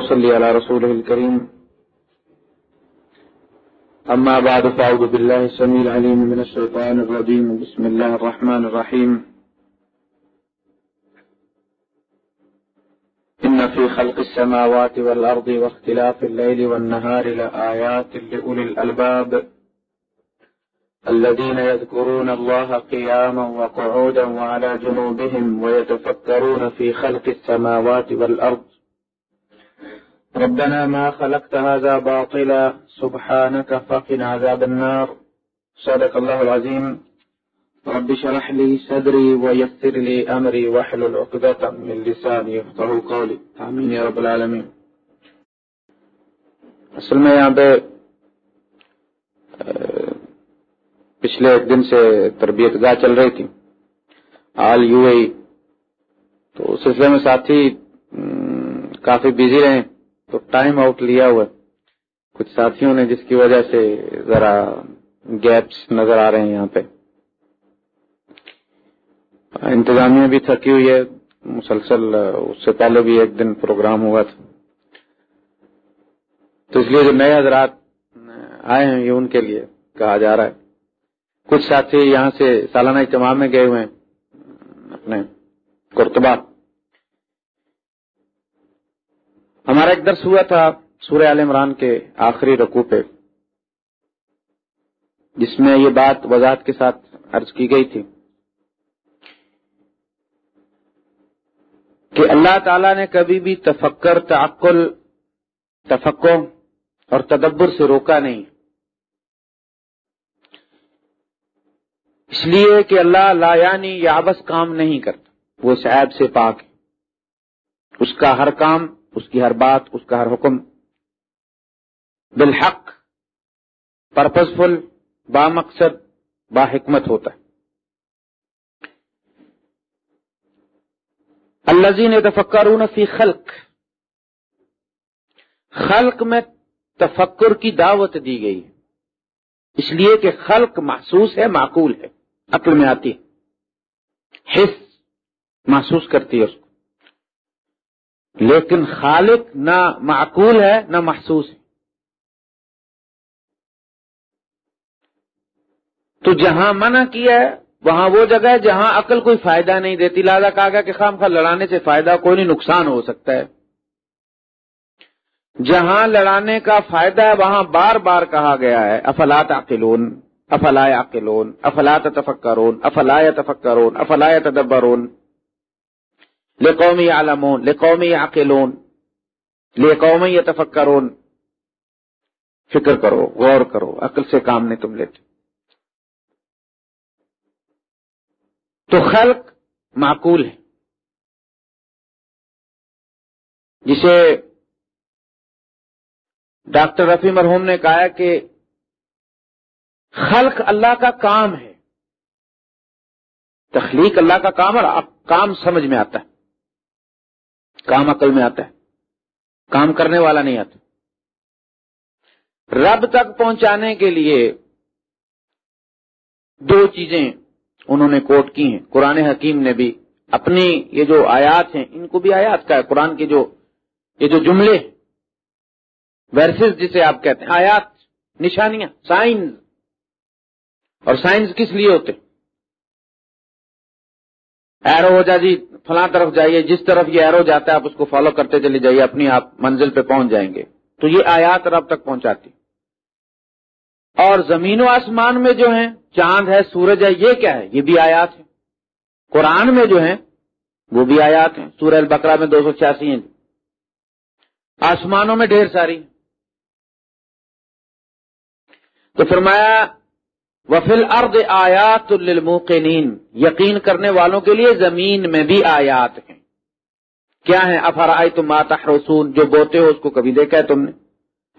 وصلي على رسوله الكريم أما بعد فأعوذ بالله السميع العليم من الشيطان الرجيم بسم الله الرحمن الرحيم إن في خلق السماوات والأرض واختلاف الليل والنهار لآيات لأولي الألباب الذين يذكرون الله قياما وقعودا وعلى جنوبهم ويتفكرون في خلق السماوات والأرض ربنا ما خلقت هذا باطلا، سبحانك فقنا عذاب النار. صدق الله العظيم. رب شرح لي صدري ويسر لي أمري وحل العقدة من لساني يفضل قولي. آمين يا رب العالمين. اصل میں یہاں پہ پچھلے ایک دن سے تربیت گاہ چل رہی تھی۔ آل یو اے تو سلسلے میں ساتھی کافی بزی رہے۔ تو ٹائم آؤٹ لیا ہوا کچھ ساتھیوں نے جس کی وجہ سے ذرا گیپس نظر آ رہے ہیں یہاں پہ۔ انتظامیہ بھی تھکی ہوئی ہے۔ مسلسل اس سے پہلے بھی ایک دن پروگرام ہوا تھا۔ تو اس لیے جو نئے حضرات آئے ہیں یہ ان کے لیے کہا جا رہا ہے۔ کچھ ساتھی یہاں سے سالانہ اجتماع میں گئے ہوئے ہیں، اپنے قرطبہ ہمارا ایک درس ہوا تھا سورہ عال عمران کے آخری رقو پہ، جس میں یہ بات وضاحت کے ساتھ عرض کی گئی تھی کہ اللہ تعالی نے کبھی بھی تفکر، تعقل تفقع اور تدبر سے روکا نہیں۔ اس لیے کہ اللہ لا یعنی یابس کام نہیں کرتا، وہ شاید سے پاک ہے۔ اس کا ہر کام اس کی ہر بات، اس کا ہر حکم بالحق پرپز فل با مقصد با حکمت ہوتا ہے۔ الزین تفکرون فی خلق خلق میں تفکر کی دعوت دی گئی اس لیے کہ خلق محسوس ہے، معقول ہے، عقل میں آتی ہے۔ حص محسوس کرتی ہے اس کو۔ لیکن خالق نہ معقول ہے، نہ محسوس ہے۔ تو جہاں منع کیا ہے، وہاں وہ جگہ ہے جہاں عقل کوئی فائدہ نہیں دیتی۔ لہٰذا کہا گیا کہ خام خواہ لڑانے سے فائدہ کوئی نہیں، نقصان ہو سکتا ہے۔ جہاں لڑانے کا فائدہ ہے، وہاں بار بار کہا گیا ہے افلاط عقلون افلا عقلون افلاط تفکرون افلا تفکرون افلا تدبرون لقومی عالمون لقومی عقلون لقومی یتفکرون فکر کرو، غور کرو، عقل سے کام نہیں تم لیتے. تو خلق معقول ہے۔ جسے ڈاکٹر رفیع مرحوم نے کہا کہ خلق اللہ کا کام ہے۔ تخلیق اللہ کا کام اور کام سمجھ میں آتا ہے۔ کام عقل میں آتا ہے۔ کام کرنے والا نہیں آتا۔ رب تک پہنچانے کے لیے دو چیزیں انہوں نے کوٹ کی ہیں۔ قرآن حکیم نے بھی اپنی یہ جو آیات ہیں، ان کو بھی آیات کا ہے۔ قرآن کے جو، یہ جو جملے ورسز جسے آپ کہتے ہیں، آیات، نشانیاں سائنس اور سائنس کس لیے ہوتے؟ ایرو ہو جا جی فلاں طرف جائیے، جس طرف یہ ایرو جاتا ہے، آپ اس کو فالو کرتے چلے جائیے، اپنی آپ منزل پہ پہنچ جائیں گے۔ تو یہ آیات رب تک پہنچاتی۔ اور زمین و آسمان میں جو ہیں، چاند ہے، سورج ہے، یہ کیا ہے؟ یہ بھی آیات ہے قرآن میں جو ہیں، وہ بھی آیات ہیں۔ سورہ البقرہ میں دو سو چھیاسی ہیں جی۔ آسمانوں میں ڈھیر ساری۔ تو فرمایا وفل ارد آیات للموقنین یقین کرنے والوں کے لیے زمین میں بھی آیات ہیں۔ کیا ہے افرائی تم ماتا رسون جو بوتے ہو اس کو کبھی دیکھا ہے تم نے؟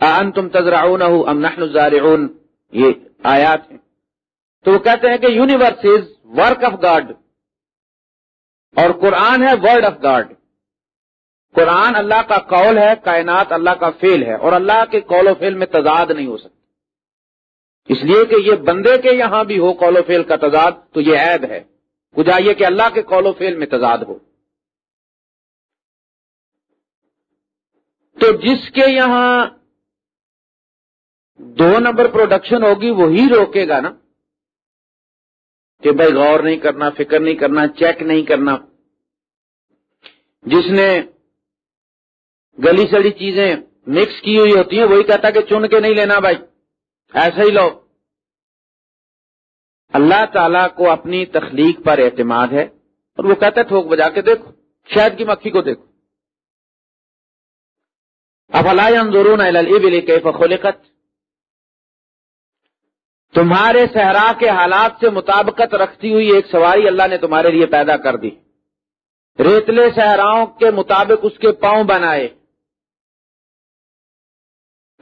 ان تم تذرا ام نحن الزارعون؟ یہ آیات ہیں۔ تو وہ کہتے ہیں کہ universe is work of God. اور قرآن ہے ورڈ آف گاڈ۔ قرآن اللہ کا قول ہے، کائنات اللہ کا فیل ہے۔ اور اللہ کے قول و فیل میں تضاد نہیں ہو سکتا۔ اس لیے کہ یہ بندے کے یہاں بھی ہو قول و فیل کا تضاد، تو یہ عیب ہے۔ گجائیے کہ اللہ کے قول و فیل میں تضاد ہو۔ تو جس کے یہاں دو نمبر پروڈکشن ہوگی، وہی روکے گا نا۔ کہ بھائی غور نہیں کرنا، فکر نہیں کرنا چیک نہیں کرنا۔ جس نے گلی سڑی چیزیں مکس کی ہوئی ہوتی ہیں، وہی کہتا کہ چن کے نہیں لینا بھائی۔ ایسا ہی لو اللہ تعالی کو اپنی تخلیق پر اعتماد ہے اور وہ کہتا ہے ٹھوک بجا کے دیکھو، شہد کی مکھی کو دیکھو۔ اب اللہ کے فخلقت تمہارے صحرا کے حالات سے مطابقت رکھتی ہوئی ایک سواری اللہ نے تمہارے لیے پیدا کر دی۔ ریتلے صحراؤں کے مطابق اس کے پاؤں بنائے۔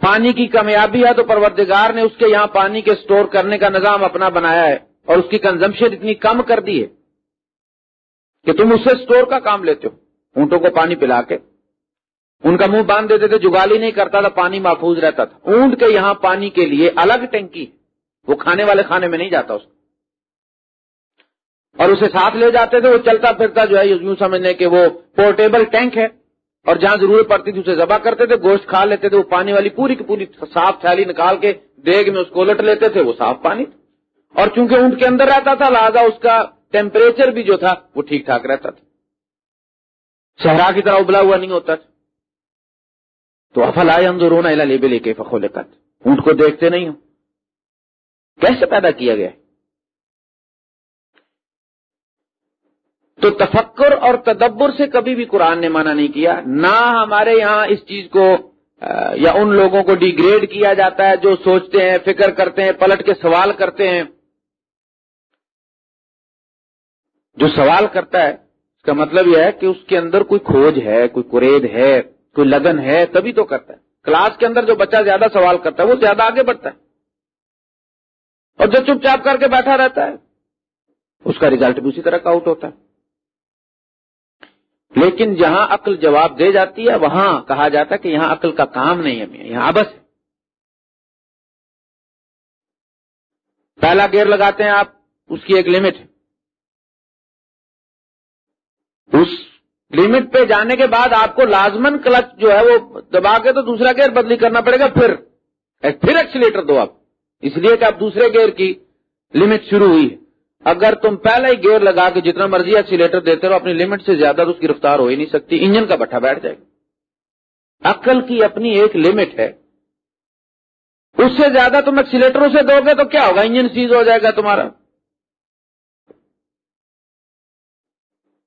پانی کی کامیابی ہے تو پروردگار نے اس کے یہاں پانی کے سٹور کرنے کا نظام اپنا بنایا ہے اور اس کی کنزمپشن اتنی کم کر دی ہے کہ تم اس سے سٹور کا کام لیتے ہو۔ اونٹوں کو پانی پلا کے۔ ان کا منہ باندھ دیتے تھے، جگالی نہیں کرتا تھا، پانی محفوظ رہتا تھا۔ اونٹ کے یہاں پانی کے لیے الگ ٹینکی وہ کھانے والے کھانے میں نہیں جاتا اس کو۔ اور اسے ساتھ لے جاتے تھے، وہ چلتا پھرتا جو ہے، یوں سمجھنے کہ وہ پورٹیبل ٹینک ہے۔ اور جہاں ضرورت پڑتی تھی اسے ذبح کرتے تھے، گوشت کھا لیتے تھے، وہ پانی والی پوری کی پوری صاف تھیلی نکال کے دیگ میں اس کو الٹ لیتے تھے، وہ صاف پانی اور چونکہ اونٹ کے اندر رہتا تھا، لہٰذا اس کا ٹیمپریچر بھی جو تھا، وہ ٹھیک ٹھاک رہتا تھا۔ صحرا کی طرح ابلا ہوا نہیں ہوتا تھا۔ تو افل آئے اندر رونا لے بے لے کے فخو اونٹ کو دیکھتے نہیں ہو۔ کیسے پیدا کیا گیا؟ تو تفکر اور تدبر سے کبھی بھی قرآن نے منع نہیں کیا، نہ ہمارے یہاں اس چیز کو یا ان لوگوں کو ڈیگریڈ کیا جاتا ہے جو سوچتے ہیں، فکر کرتے ہیں، پلٹ کے سوال کرتے ہیں۔ جو سوال کرتا ہے، اس کا مطلب یہ ہے کہ اس کے اندر کوئی کھوج ہے، کوئی قرید ہے، کوئی لگن ہے، تبھی تو کرتا ہے۔ کلاس کے اندر جو بچہ زیادہ سوال کرتا ہے، وہ زیادہ آگے بڑھتا ہے۔ اور جو چپ چاپ کر کے بیٹھا رہتا ہے، اس کا ریزلٹ بھی اسی طرح کا آؤٹ ہوتا ہے۔ لیکن جہاں عقل جواب دے جاتی ہے، وہاں کہا جاتا ہے کہ یہاں عقل کا کام نہیں ہے، یہاں آبس ہے۔ پہلا گیئر لگاتے ہیں آپ، اس کی ایک لمٹ اس لمٹ پہ جانے کے بعد آپ کو لازمن کلچ جو ہے وہ دبا کے تو دوسرا گیئر بدلی کرنا پڑے گا، پھر۔ پھر ایکسیلیٹر دو آپ۔ اس لیے کہ آپ دوسرے گیئر کی لمٹ شروع ہوئی ہے۔ اگر تم پہلے ہی گیئر لگا کے جتنا مرضی ایکسیلیٹر دیتے ہو اپنی لمٹ سے زیادہ تو اس کی رفتار ہو ہی نہیں سکتی۔ انجن کا بٹھا بیٹھ جائے گا۔ عقل کی اپنی ایک لمٹ ہے۔ اس سے زیادہ تم ایکسیلیٹروں سے دو گے تو کیا ہوگا؟ انجن سیز ہو جائے گا تمہارا۔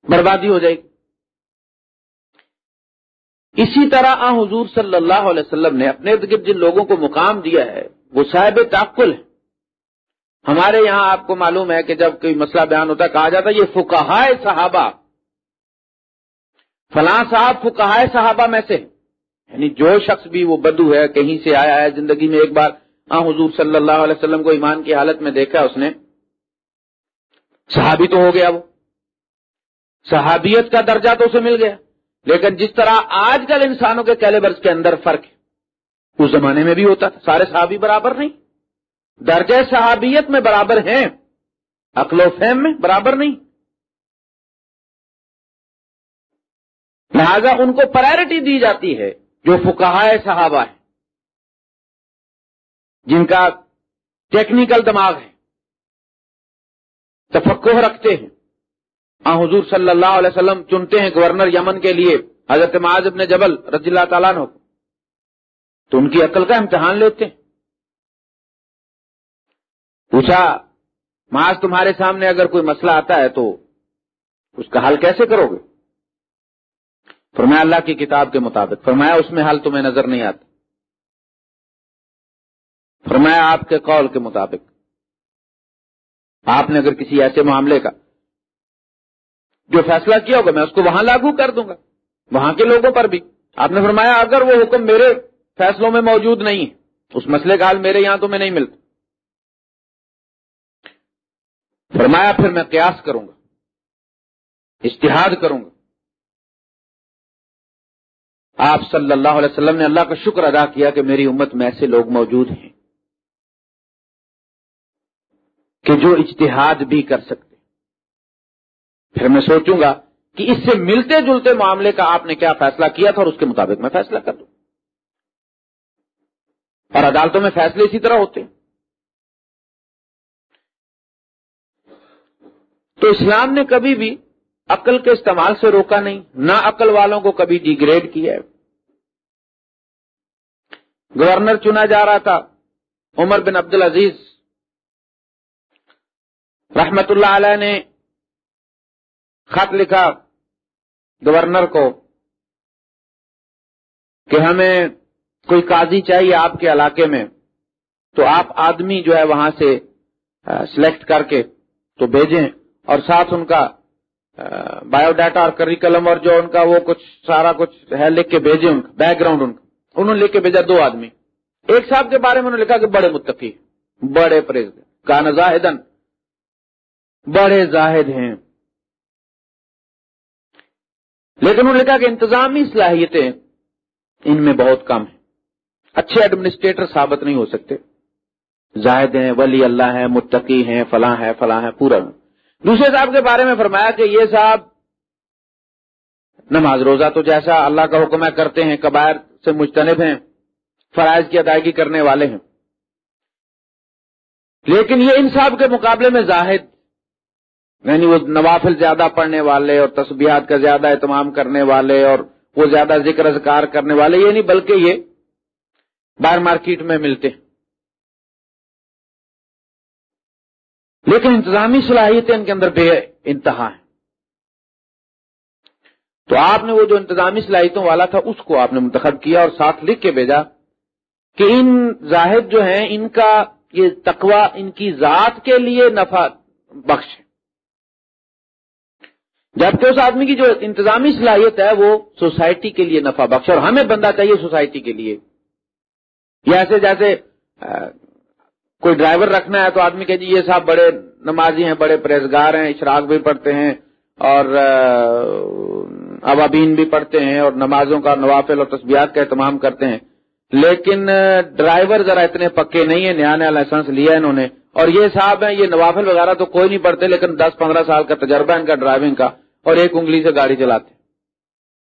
بربادی ہو جائے گی۔ اسی طرح آ حضور صلی اللہ علیہ وسلم نے اپنے ارد گرد جن لوگوں کو مقام دیا ہے، وہ صاحب تعقل ہے ہمارے یہاں آپ کو معلوم ہے کہ جب کوئی مسئلہ بیان ہوتا ہے، کہا جاتا ہے، یہ فکہ صحابہ۔ فلاں صاحب فکہ صحابہ میں سے۔ یعنی جو شخص بھی وہ بدو ہے، کہیں سے آیا ہے زندگی میں ایک بار۔ آ، حضور صلی اللہ علیہ وسلم کو ایمان کی حالت میں دیکھا اس نے۔ صحابی تو ہو گیا وہ۔ صحابیت کا درجہ تو اسے مل گیا۔ لیکن جس طرح آج کل انسانوں کے کیلیبرز کے اندر فرق ہے، اس زمانے میں بھی ہوتا تھا۔ سارے صحابی برابر نہیں۔ درجہ صحابیت میں برابر ہیں، عقل و فہم میں برابر نہیں۔ لہذا ان کو پرائرٹی دی جاتی ہے جو فکہ صحابہ ہیں، جن کا ٹیکنیکل دماغ ہے، تفقہ رکھتے ہیں۔ آ حضور صلی اللہ علیہ وسلم چنتے ہیں گورنر یمن کے لیے، حضرت معاذ ابن جبل رضی اللہ تعالیٰ نے تو ان کی عقل کا امتحان لیتے ہیں۔ پوچھا معاذ تمہارے سامنے اگر کوئی مسئلہ آتا ہے تو اس کا حل کیسے کرو گے؟ فرمایا اللہ کی کتاب کے مطابق۔ فرمایا، اس میں حل تمہیں نظر نہیں آتا۔ فرمایا، آپ کے قول کے مطابق۔ آپ نے اگر کسی ایسے معاملے کا، جو فیصلہ کیا ہوگا، میں اس کو وہاں لاگو کر دوں گا۔ وہاں کے لوگوں پر بھی۔ آپ نے فرمایا، اگر وہ حکم میرے فیصلوں میں موجود نہیں ہے، اس مسئلے کا حال میرے یہاں تو میں نہیں ملتا۔ فرمایا پھر میں قیاس کروں گا اشتہاد کروں گا۔ آپ صلی اللہ علیہ وسلم نے اللہ کا شکر ادا کیا کہ میری امت میں ایسے لوگ موجود ہیں کہ جو اجتہاد بھی کر سکتے۔ پھر میں سوچوں گا کہ اس سے ملتے جلتے معاملے کا آپ نے کیا فیصلہ کیا تھا اور اس کے مطابق میں فیصلہ کر دوں۔ اور عدالتوں میں فیصلے اسی طرح ہوتے۔ ہیں تو اسلام نے کبھی بھی عقل کے استعمال سے روکا نہیں، نہ عقل والوں کو کبھی ڈیگریڈ کیا۔ ہے گورنر چنا جا رہا تھا، عمر بن عبد العزیز رحمت اللہ علیہ نے خط لکھا گورنر کو کہ ہمیں کوئی قاضی چاہیے آپ کے علاقے میں، تو آپ آدمی جو ہے وہاں سے سلیکٹ کر کے تو بھیجیں۔ اور ساتھ ان کا بایو ڈاٹا اور کریکلم اور جو ان کا وہ کچھ سارا کچھ ہے، لکھ کے بھیجے ان کا بیک گراؤنڈ ان کا۔ انہوں نے لکھ کے بھیجا دو آدمی۔ ایک صاحب کے بارے میں انہوں نے لکھا کہ بڑے متقی بڑے پریز کان زاہدن، بڑے زاہد ہیں۔ لیکن انہوں نے لکھا کہ انتظامی صلاحیتیں ان میں بہت کم ہیں۔ اچھے ایڈمنسٹریٹر ثابت نہیں ہو سکتے۔ زاہد ہیں، ولی اللہ ہیں، متقی ہیں، فلاں ہے فلاں ہے پورا دوسرے صاحب کے بارے میں فرمایا کہ یہ صاحب نماز روزہ تو جیسا اللہ کا حکم ہے کرتے ہیں، کبائر سے مجتنب ہیں، فرائض کی ادائیگی کرنے والے ہیں۔ لیکن یہ ان صاحب کے مقابلے میں زاہد یعنی وہ نوافل زیادہ پڑھنے والے اور تسبیحات کا زیادہ اہتمام کرنے والے اور وہ زیادہ ذکر اذکار کرنے والے، یہ نہیں بلکہ یہ باہر مارکیٹ میں ملتے ہیں۔ لیکن انتظامی صلاحیتیں ان کے اندر بے انتہا ہیں۔ تو آپ نے وہ جو انتظامی صلاحیتوں والا تھا اس کو آپ نے منتخب کیا اور ساتھ لکھ کے بھیجا کہ ان زاہد جو ہیں، ان کا یہ تقوی ان کی ذات کے لیے نفع بخش ہے۔ جبکہ اس آدمی کی جو انتظامی صلاحیت ہے، وہ سوسائٹی کے لیے نفع بخش اور ہمیں بندہ چاہیے سوسائٹی کے لیے۔ ایسے جیسے کوئی ڈرائیور رکھنا ہے تو آدمی کہ جی یہ صاحب بڑے نمازی ہیں، بڑے پرہزگار ہیں، اشراق بھی پڑھتے ہیں اور عوابین بھی پڑھتے ہیں اور نمازوں کا نوافل اور تسبیات کا اہتمام کرتے ہیں۔ لیکن ڈرائیور ذرا اتنے پکے نہیں ہیں، نیا نیا لائسنس لیا انہوں نے۔ اور یہ صاحب ہیں، یہ نوافل وغیرہ تو کوئی نہیں پڑھتے، لیکن دس پندرہ سال کا تجربہ ان کا ڈرائیونگ کا اور ایک انگلی سے گاڑی چلاتے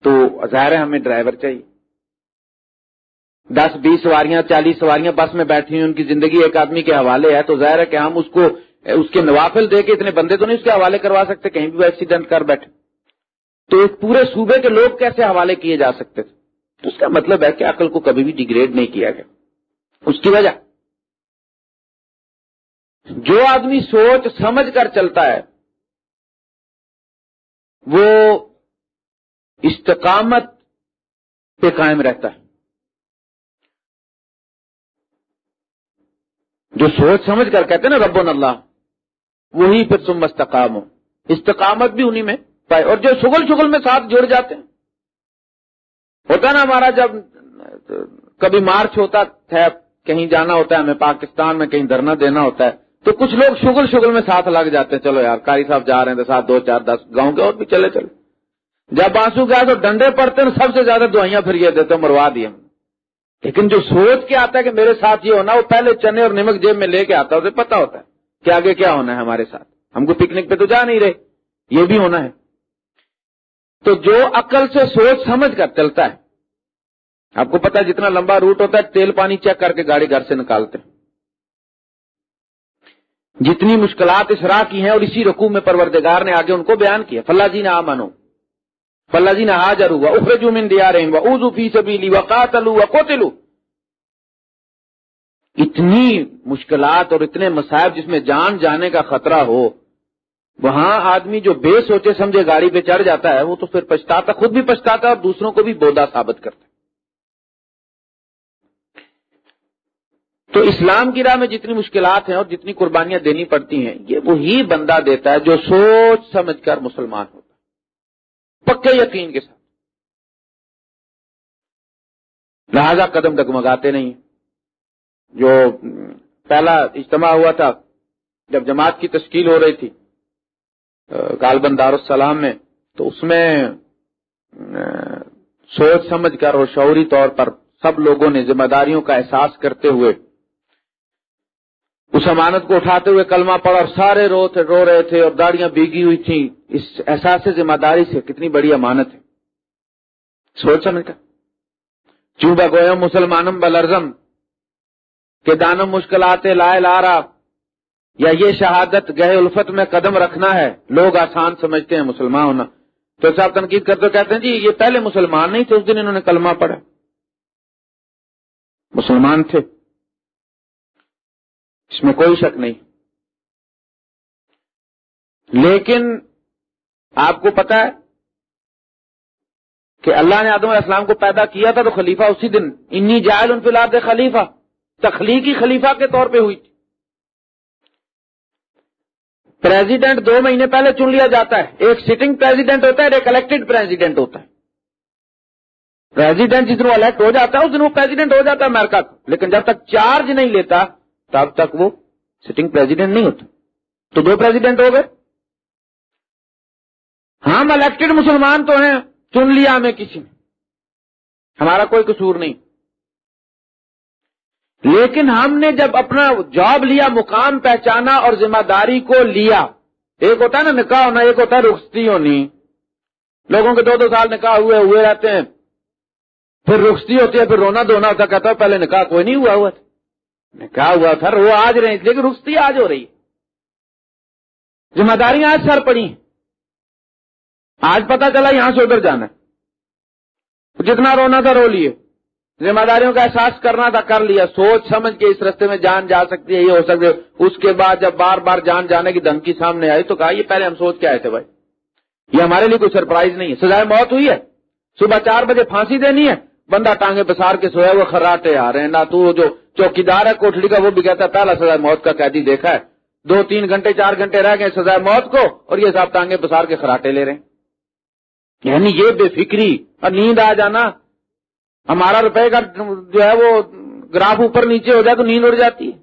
تو ظاہر ہے ہمیں ڈرائیور چاہیے۔ دس، بیس سواریاں، چالیس سواریاں بس میں بیٹھی ہیں ان کی زندگی ایک آدمی کے حوالے ہے، تو ظاہر ہے کہ ہم اس کو، اس کے نوافل دے کے اتنے بندے تو نہیں اس کے حوالے کروا سکتے، کہیں بھی وہ ایکسیڈنٹ کر بیٹھے۔ تو ایک پورے صوبے کے لوگ کیسے حوالے کیے جا سکتے تھے؟ تو اس کا مطلب ہے کہ عقل کو کبھی بھی ڈیگریڈ نہیں کیا گیا۔ اس کی وجہ؟ جو آدمی سوچ سمجھ کر چلتا ہے، وہ استقامت پہ قائم رہتا ہے۔ جو سوچ سمجھ کر کہتے ہیں نا رب اللہ، وہی پھر تم مستقام ہو استقامت بھی انہی میں پائے، اور جو شغل شغل میں ساتھ جڑ جاتے ہیں۔ ہوتا نا ہمارا جب کبھی مارچ ہوتا ہے کہیں جانا ہوتا ہے، ہمیں پاکستان میں کہیں دھرنا دینا ہوتا ہے، تو کچھ لوگ شغل شغل میں ساتھ لگ جاتے ہیں۔ چلو یار کاری صاحب جا رہے ہیں ساتھ دو، چار، دس گاؤں کے اور بھی چلے چلے۔ جب آنسو گیا تو ڈنڈے پڑتے ہیں، سب سے زیادہ دوائیاں پھر یہ دیتے مروا دیے۔ ہم لیکن جو سوچ کے آتا ہے کہ میرے ساتھ یہ ہونا، وہ پہلے چنے اور نمک جیب میں لے کے آتا ہے، اسے پتا ہوتا ہے کہ آگے کیا ہونا ہے ہمارے ساتھ۔ ہم کو پکنک پہ تو جا نہیں رہے، یہ بھی ہونا ہے۔ تو جو عقل سے سوچ سمجھ کر چلتا ہے، آپ کو پتا جتنا لمبا روٹ ہوتا ہے، تیل پانی چیک کر کے گاڑی گھر سے نکالتے ہیں۔ جتنی مشکلات اس راہ کی ہیں اور اسی رقو میں پروردگار نے آگے ان کو بیان کیا۔ فلاں جی نے آ مانو فلاں جی نے حاضر ہوا اخرجو من دیا رہے اوزو فی سبیلی وقاتل وقتلو اتنی مشکلات اور اتنے مسائب جس میں جان جانے کا خطرہ ہو، وہاں آدمی جو بے سوچے سمجھے گاڑی پہ چڑھ جاتا ہے، وہ تو پھر پچھتاتا، خود بھی پچھتاتا اور دوسروں کو بھی بودا ثابت کرتا تو اسلام کی راہ میں جتنی مشکلات ہیں اور جتنی قربانیاں دینی پڑتی ہیں، یہ وہی بندہ دیتا ہے جو سوچ سمجھ کر مسلمان ہوتا ہے پکے یقین کے ساتھ۔ لہذا قدم ڈگمگاتے نہیں۔ جو پہلا اجتماع ہوا تھا، جب جماعت کی تشکیل ہو رہی تھی غالبن دارالسلام میں، تو اس میں سوچ سمجھ کر اور شعوری طور پر سب لوگوں نے ذمہ داریوں کا احساس کرتے ہوئے اس امانت کو اٹھاتے ہوئے کلمہ پڑا اور سارے رو تھے، رو رہے تھے اور داڑیاں بیگی ہوئی تھیں۔ اس احساس ذمہ داری سے کتنی بڑی امانت ہے۔ سوچ سمجھ کر۔ چوبا گوئم مسلمانم بلرزم کہ دانم مشکلات لائے لارا یا یہ شہادت گہے الفت میں قدم رکھنا ہے۔ لوگ آسان سمجھتے ہیں مسلمان ہونا۔ تو صاحب تنقید کرتے کہتے ہیں جی یہ پہلے مسلمان نہیں تھے، اس دن انہوں نے کلمہ پڑھا۔ مسلمان تھے۔ اس میں کوئی شک نہیں۔ لیکن آپ کو پتا ہے کہ اللہ نے آدم علیہ السلام کو پیدا کیا تھا تو خلیفہ اسی دن، انی جائل ان فلاد خلیفہ۔ تخلیقی خلیفہ کے طور پہ ہوئی۔ تھی پریزیڈنٹ دو مہینے پہلے چن لیا جاتا ہے۔ ایک سٹنگ پریزیڈنٹ ہوتا ہے، ایک الیکٹڈ پریزیڈنٹ ہوتا ہے۔ پریزیڈنٹ جس دن وہ الیکٹ ہو جاتا ہے، اس دن وہ پریزیڈنٹ ہو جاتا ہے امریکہ کا لیکن جب تک چارج نہیں لیتا تب تک وہ سٹنگ پریزیڈنٹ نہیں ہوتا۔ تو دو پریزیڈنٹ ہو گئے۔ ہم الیکٹڈ مسلمان تو ہیں، چن لیا ہمیں کسی نے۔ ہمارا کوئی قصور نہیں۔ لیکن ہم نے جب اپنا جاب لیا، مقام پہچانا اور ذمہ داری کو لیا، ایک ہوتا ہے نا نکاح ہونا، ایک ہوتا ہے رخصتی ہونی۔ لوگوں کے دو دو سال نکاح ہوئے ہوئے رہتے ہیں۔ پھر رخصتی ہوتی ہے، پھر رونا دھونا ہوتا کہتا ہے پہلے نکاح کوئی نہیں ہوا ہوا تھا۔ نکاح ہوا تھا وہ آج رہے لیکن رخصتی آج ہو رہی ذمہ داریاں آج سر پڑی آج پتا چلا یہاں سے ادھر جانا ہے۔ جتنا رونا تھا رو لیے۔ ذمہ داریوں کا احساس کرنا تھا، کر لیا۔ سوچ سمجھ کے اس رستے میں جان جا سکتی ہے، یہ ہو سکتے اس کے بعد جب بار بار جان جانے کی دھمکی سامنے آئی تو کہا، یہ پہلے ہم سوچ کے آئے تھے بھائی۔ یہ ہمارے لیے کوئی سرپرائز نہیں ہے۔ سزائے موت ہوئی ہے۔ صبح چار بجے پھانسی دینی ہے۔ بندہ ٹانگے پسار کے سویا وہ خراٹے آ رہے ہیں۔ نہ تو جو چوکی دار ہے کوٹلی کا وہ بھی کہتا ہے پہلا سزائے موت کا قیدی دیکھا ہے۔ دو تین گھنٹے، چار گھنٹے رہ گئے سزائے موت کو اور یہ صاحب ٹانگے پسار کے خراٹے لے رہے ہیں۔ یعنی یہ بے فکری اور نیند آ جانا، ہمارا روپے کا جو ہے وہ گراف اوپر نیچے ہو جائے تو نیند اڑ جاتی ہے۔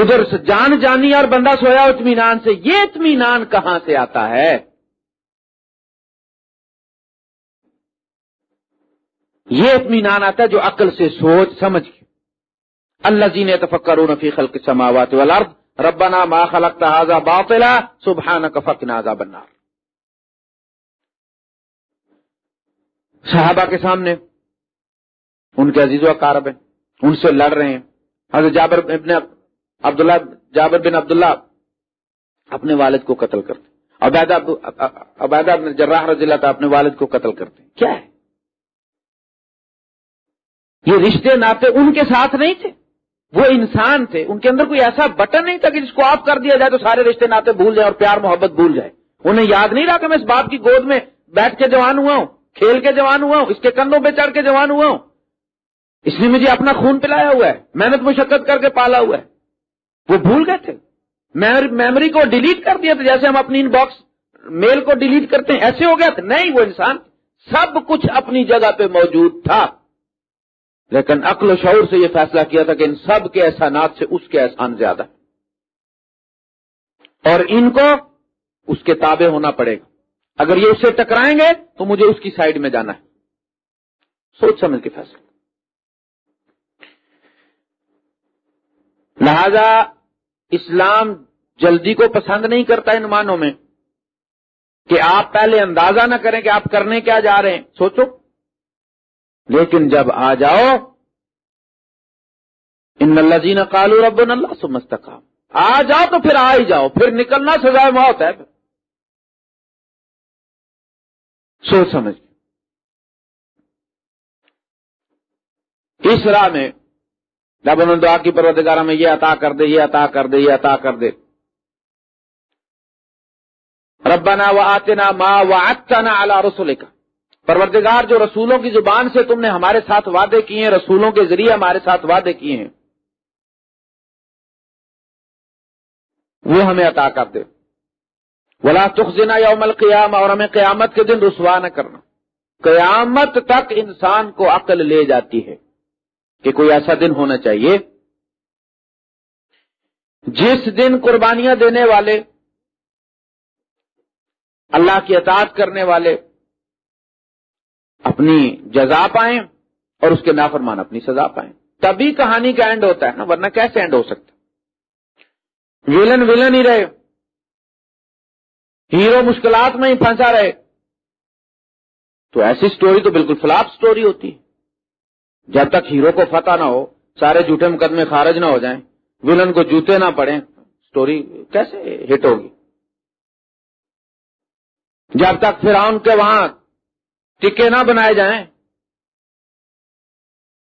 ادھر جان جانی اور بندہ سویا اطمینان سے، یہ اطمینان کہاں سے آتا ہے؟ یہ اطمینان آتا ہے جو عقل سے سوچ سمجھ کے۔ اللہ جی نے تفکر نفی خلق سماوات والارض، ربنا ما خلقت هذا باطلا سبحانك فقنا عذاب النار۔ صحابہ کے سامنے، ان کے عزیز و اقارب ہیں، ان سے لڑ رہے ہیں۔ حضرت جابر ابن عبداللہ، جابر بن عبداللہ اپنے والد کو قتل کرتے۔ عبیدہ عبیدہ جراح رضی اللہ تعالیٰ اپنے والد کو قتل کرتے۔ کیا ہے؟ یہ رشتے ناطے ان کے ساتھ نہیں تھے۔ وہ انسان تھے۔ ان کے اندر کوئی ایسا بٹن نہیں تھا کہ جس کو آپ کر دیا جائے تو سارے رشتے ناطے بھول جائیں اور پیار محبت بھول جائے۔ انہیں یاد نہیں رہا کہ میں اس باپ کی گود میں بیٹھ کے جوان ہوا ہوں، کھیل کے جوان ہوا ہوں، اس کے کندھوں پہ چڑھ کے جوان ہوا ہوں۔ اس نے مجھے اپنا خون پلایا ہوا ہے، محنت مشقت کر کے پالا ہوا ہے۔ وہ بھول گئے تھے۔ میموری کو ڈیلیٹ کر دیا تھا، جیسے ہم اپنی ان باکس میل کو ڈیلیٹ کرتے ہیں۔ ایسے ہو گیا تھا نہیں، وہ انسان سب کچھ اپنی جگہ پہ موجود تھا۔ لیکن عقل و شعور سے یہ فیصلہ کیا تھا کہ ان سب کے احسانات سے اس کے احسان زیادہ اور ان کو اس کے تابع ہونا پڑے گا۔ اگر یہ اس سے ٹکرائیں گے تو مجھے اس کی سائڈ میں جانا ہے۔ سوچ سمجھ کے فیصلہ۔ لہذا اسلام جلدی کو پسند نہیں کرتا ان معنوں میں کہ آپ پہلے اندازہ نہ کریں کہ آپ کرنے کیا جا رہے ہیں۔ سوچو۔ لیکن جب آ جاؤ، ان اللہ جی کالو رب اللہ سمستقام آ جاؤ تو پھر آ ہی جاؤ، پھر نکلنا سزائے موت ہے۔ سوچ سمجھ۔ اس راہ میں جب انہوں نے دعا کی پروتگارہ میں یہ عطا کر دے، یہ عطا کر دے، یہ عطا کر دے۔ ربنا و آتنا ما وعدتنا علی رسولک پروردگار جو رسولوں کی زبان سے تم نے ہمارے ساتھ وعدے کیے ہیں، رسولوں کے ذریعے ہمارے ساتھ وعدے کیے ہیں۔ وہ ہمیں عطا کر دے۔ ولا تخزنا یوم القیام اور ہمیں قیامت کے دن رسوا نہ کرنا۔ قیامت تک انسان کو عقل لے جاتی ہے کہ کوئی ایسا دن ہونا چاہیے جس دن قربانیاں دینے والے، اللہ کی اطاعت کرنے والے اپنی جزا پائیں اور اس کے نافرمان اپنی سزا پائیں۔ تبھی کہانی کا اینڈ ہوتا ہے نا، ورنہ کیسے اینڈ ہو سکتا؟ ولن ولن ہی رہے۔ ہیرو مشکلات میں ہی پھنسا رہے۔ تو ایسی سٹوری تو بالکل فلاپ سٹوری ہوتی۔ ہے جب تک ہیرو کو فتح نہ ہو، سارے جھوٹے مقدمے خارج نہ ہو جائیں ولن کو جوتے نہ پڑیں سٹوری کیسے ہٹ ہوگی؟ جب تک پھر کے وہاں ٹکے نہ بنائے جائیں۔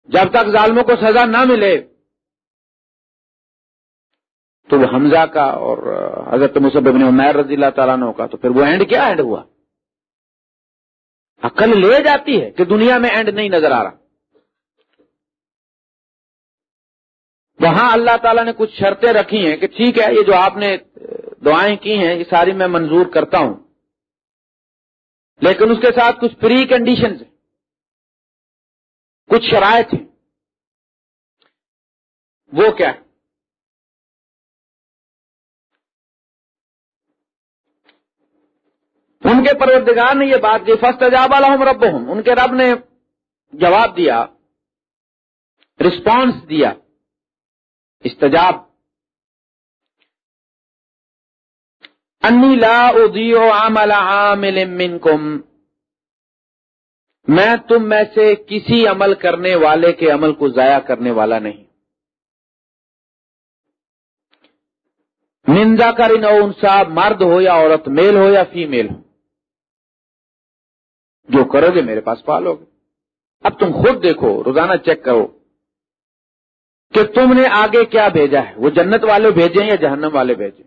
جب تک ظالموں کو سزا نہ ملے۔ تو وہ حمزہ کا اور حضرت مصب ابن عمیر رضی اللہ تعالیٰ نے کا، تو پھر وہ اینڈ کیا اینڈ ہوا؟ عقل لے جاتی ہے کہ دنیا میں اینڈ نہیں نظر آ رہا۔ وہاں اللہ تعالیٰ نے کچھ شرطیں رکھی ہیں کہ ٹھیک ہے، یہ جو آپ نے دعائیں کی ہیں، یہ ساری میں منظور کرتا ہوں۔ لیکن اس کے ساتھ کچھ پری کنڈیشنز ہیں۔ کچھ شرائط ہیں۔ وہ کیا ہے ان کے پروردگار نے یہ بات کی فسٹ عجاب والا ہوں رب ہوں ان کے رب نے جواب دیا رسپانس دیا، استجاب۔ انی لا ادیو عمل عامل منکم، میں تم میں سے کسی عمل کرنے والے کے عمل کو ضائع کرنے والا نہیں۔ نندا کر انسا، مرد ہو یا عورت، میل ہو یا فیمیل ہو جو کرو گے میرے پاس پالو گے۔ اب تم خود دیکھو، روزانہ چیک کرو کہ تم نے آگے کیا بھیجا ہے۔ وہ جنت والے بھیجے یا جہنم والے بھیجے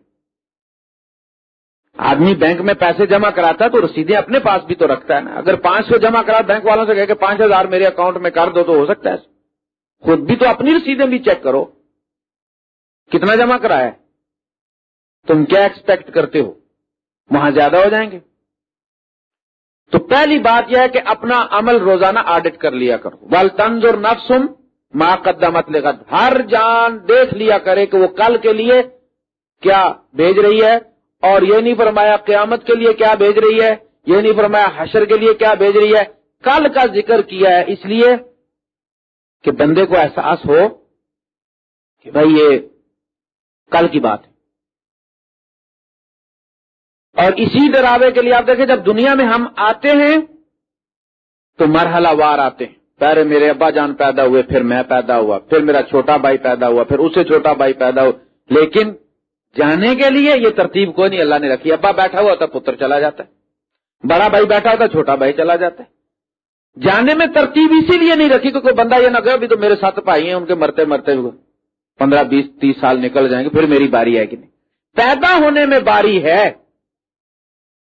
آدمی بینک میں پیسے جمع کراتا ہے تو رسیدیں اپنے پاس بھی تو رکھتا ہے نا۔ اگر پانچ سو جمع کرا بینک والوں سے کہ پانچ ہزار میرے اکاؤنٹ میں کر دو تو ہو سکتا ہے۔ خود بھی تو اپنی رسیدیں بھی چیک کرو۔ کتنا جمع کرا ہے تم کیا ایکسپیکٹ کرتے ہو؟ وہاں زیادہ ہو جائیں گے۔ تو پہلی بات یہ ہے کہ اپنا عمل روزانہ آڈٹ کر لیا کرو۔ ول تنظر نفسم ماں قدمت لغت ہر جان دیکھ لیا کرے کہ وہ کل کے لیے کیا بھیج رہی ہے۔ اور یہ نہیں فرمایا قیامت کے لیے کیا بھیج رہی ہے، یہ نہیں فرمایا حشر کے لیے کیا بھیج رہی ہے۔ کل کا ذکر کیا ہے اس لیے کہ بندے کو احساس ہو کہ بھائی یہ کل کی بات ہے۔ اور اسی ڈراوے کے لیے آپ دیکھیں، جب دنیا میں ہم آتے ہیں تو مرحلہ وار آتے ہیں۔ پہلے میرے ابا جان پیدا ہوئے، پھر میں پیدا ہوا، پھر میرا چھوٹا بھائی پیدا ہوا، پھر اسے چھوٹا بھائی پیدا ہوا۔ لیکن جانے کے لیے یہ ترتیب کوئی نہیں، اللہ نے رکھی۔ ابا بیٹھا ہوا تھا پتر چلا جاتا ہے۔ بڑا بھائی بیٹھا ہوتا، چھوٹا بھائی چلا جاتا ہے۔ جانے میں ترتیب اسی لیے نہیں رکھی کہ کوئی بندہ یہ نہ کہ ابھی تو میرے ساتھ بھائی ہیں، ان کے مرتے مرتے ہوئے۔ پندرہ، بیس، تیس سال نکل جائیں گے، پھر میری باری ہے کہ نہیں۔ پیدا ہونے میں باری ہے،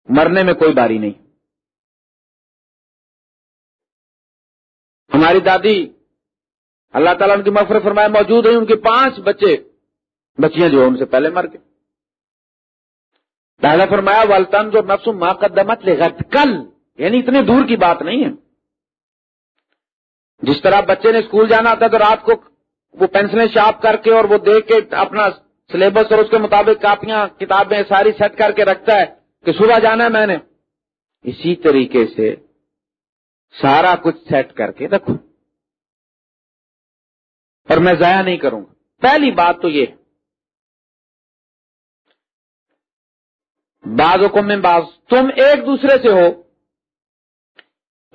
مرنے میں کوئی باری نہیں۔ ہماری دادی اللہ تعالیٰ ان کی مفر فرمائے، موجود ہیں، ان کے پانچ بچے۔ بچیاں جو ان سے پہلے مر گئے۔ پہلا فرمایا والتان جو نفس ماں قدمت لے کل یعنی اتنے دور کی بات نہیں ہے۔ جس طرح بچے نے اسکول جانا آتا تو رات کو وہ پینسلیں شارپ کر کے اور وہ دیکھ کے اپنا سلیبس اور اس کے مطابق کاپیاں، کتابیں ساری سیٹ کر کے رکھتا ہے کہ صبح جانا ہے میں نے۔ اسی طریقے سے سارا کچھ سیٹ کر کے رکھو۔ اور میں ضائع نہیں کروں گا۔ پہلی بات تو یہ بعض حکم میں بعض، تم ایک دوسرے سے ہو۔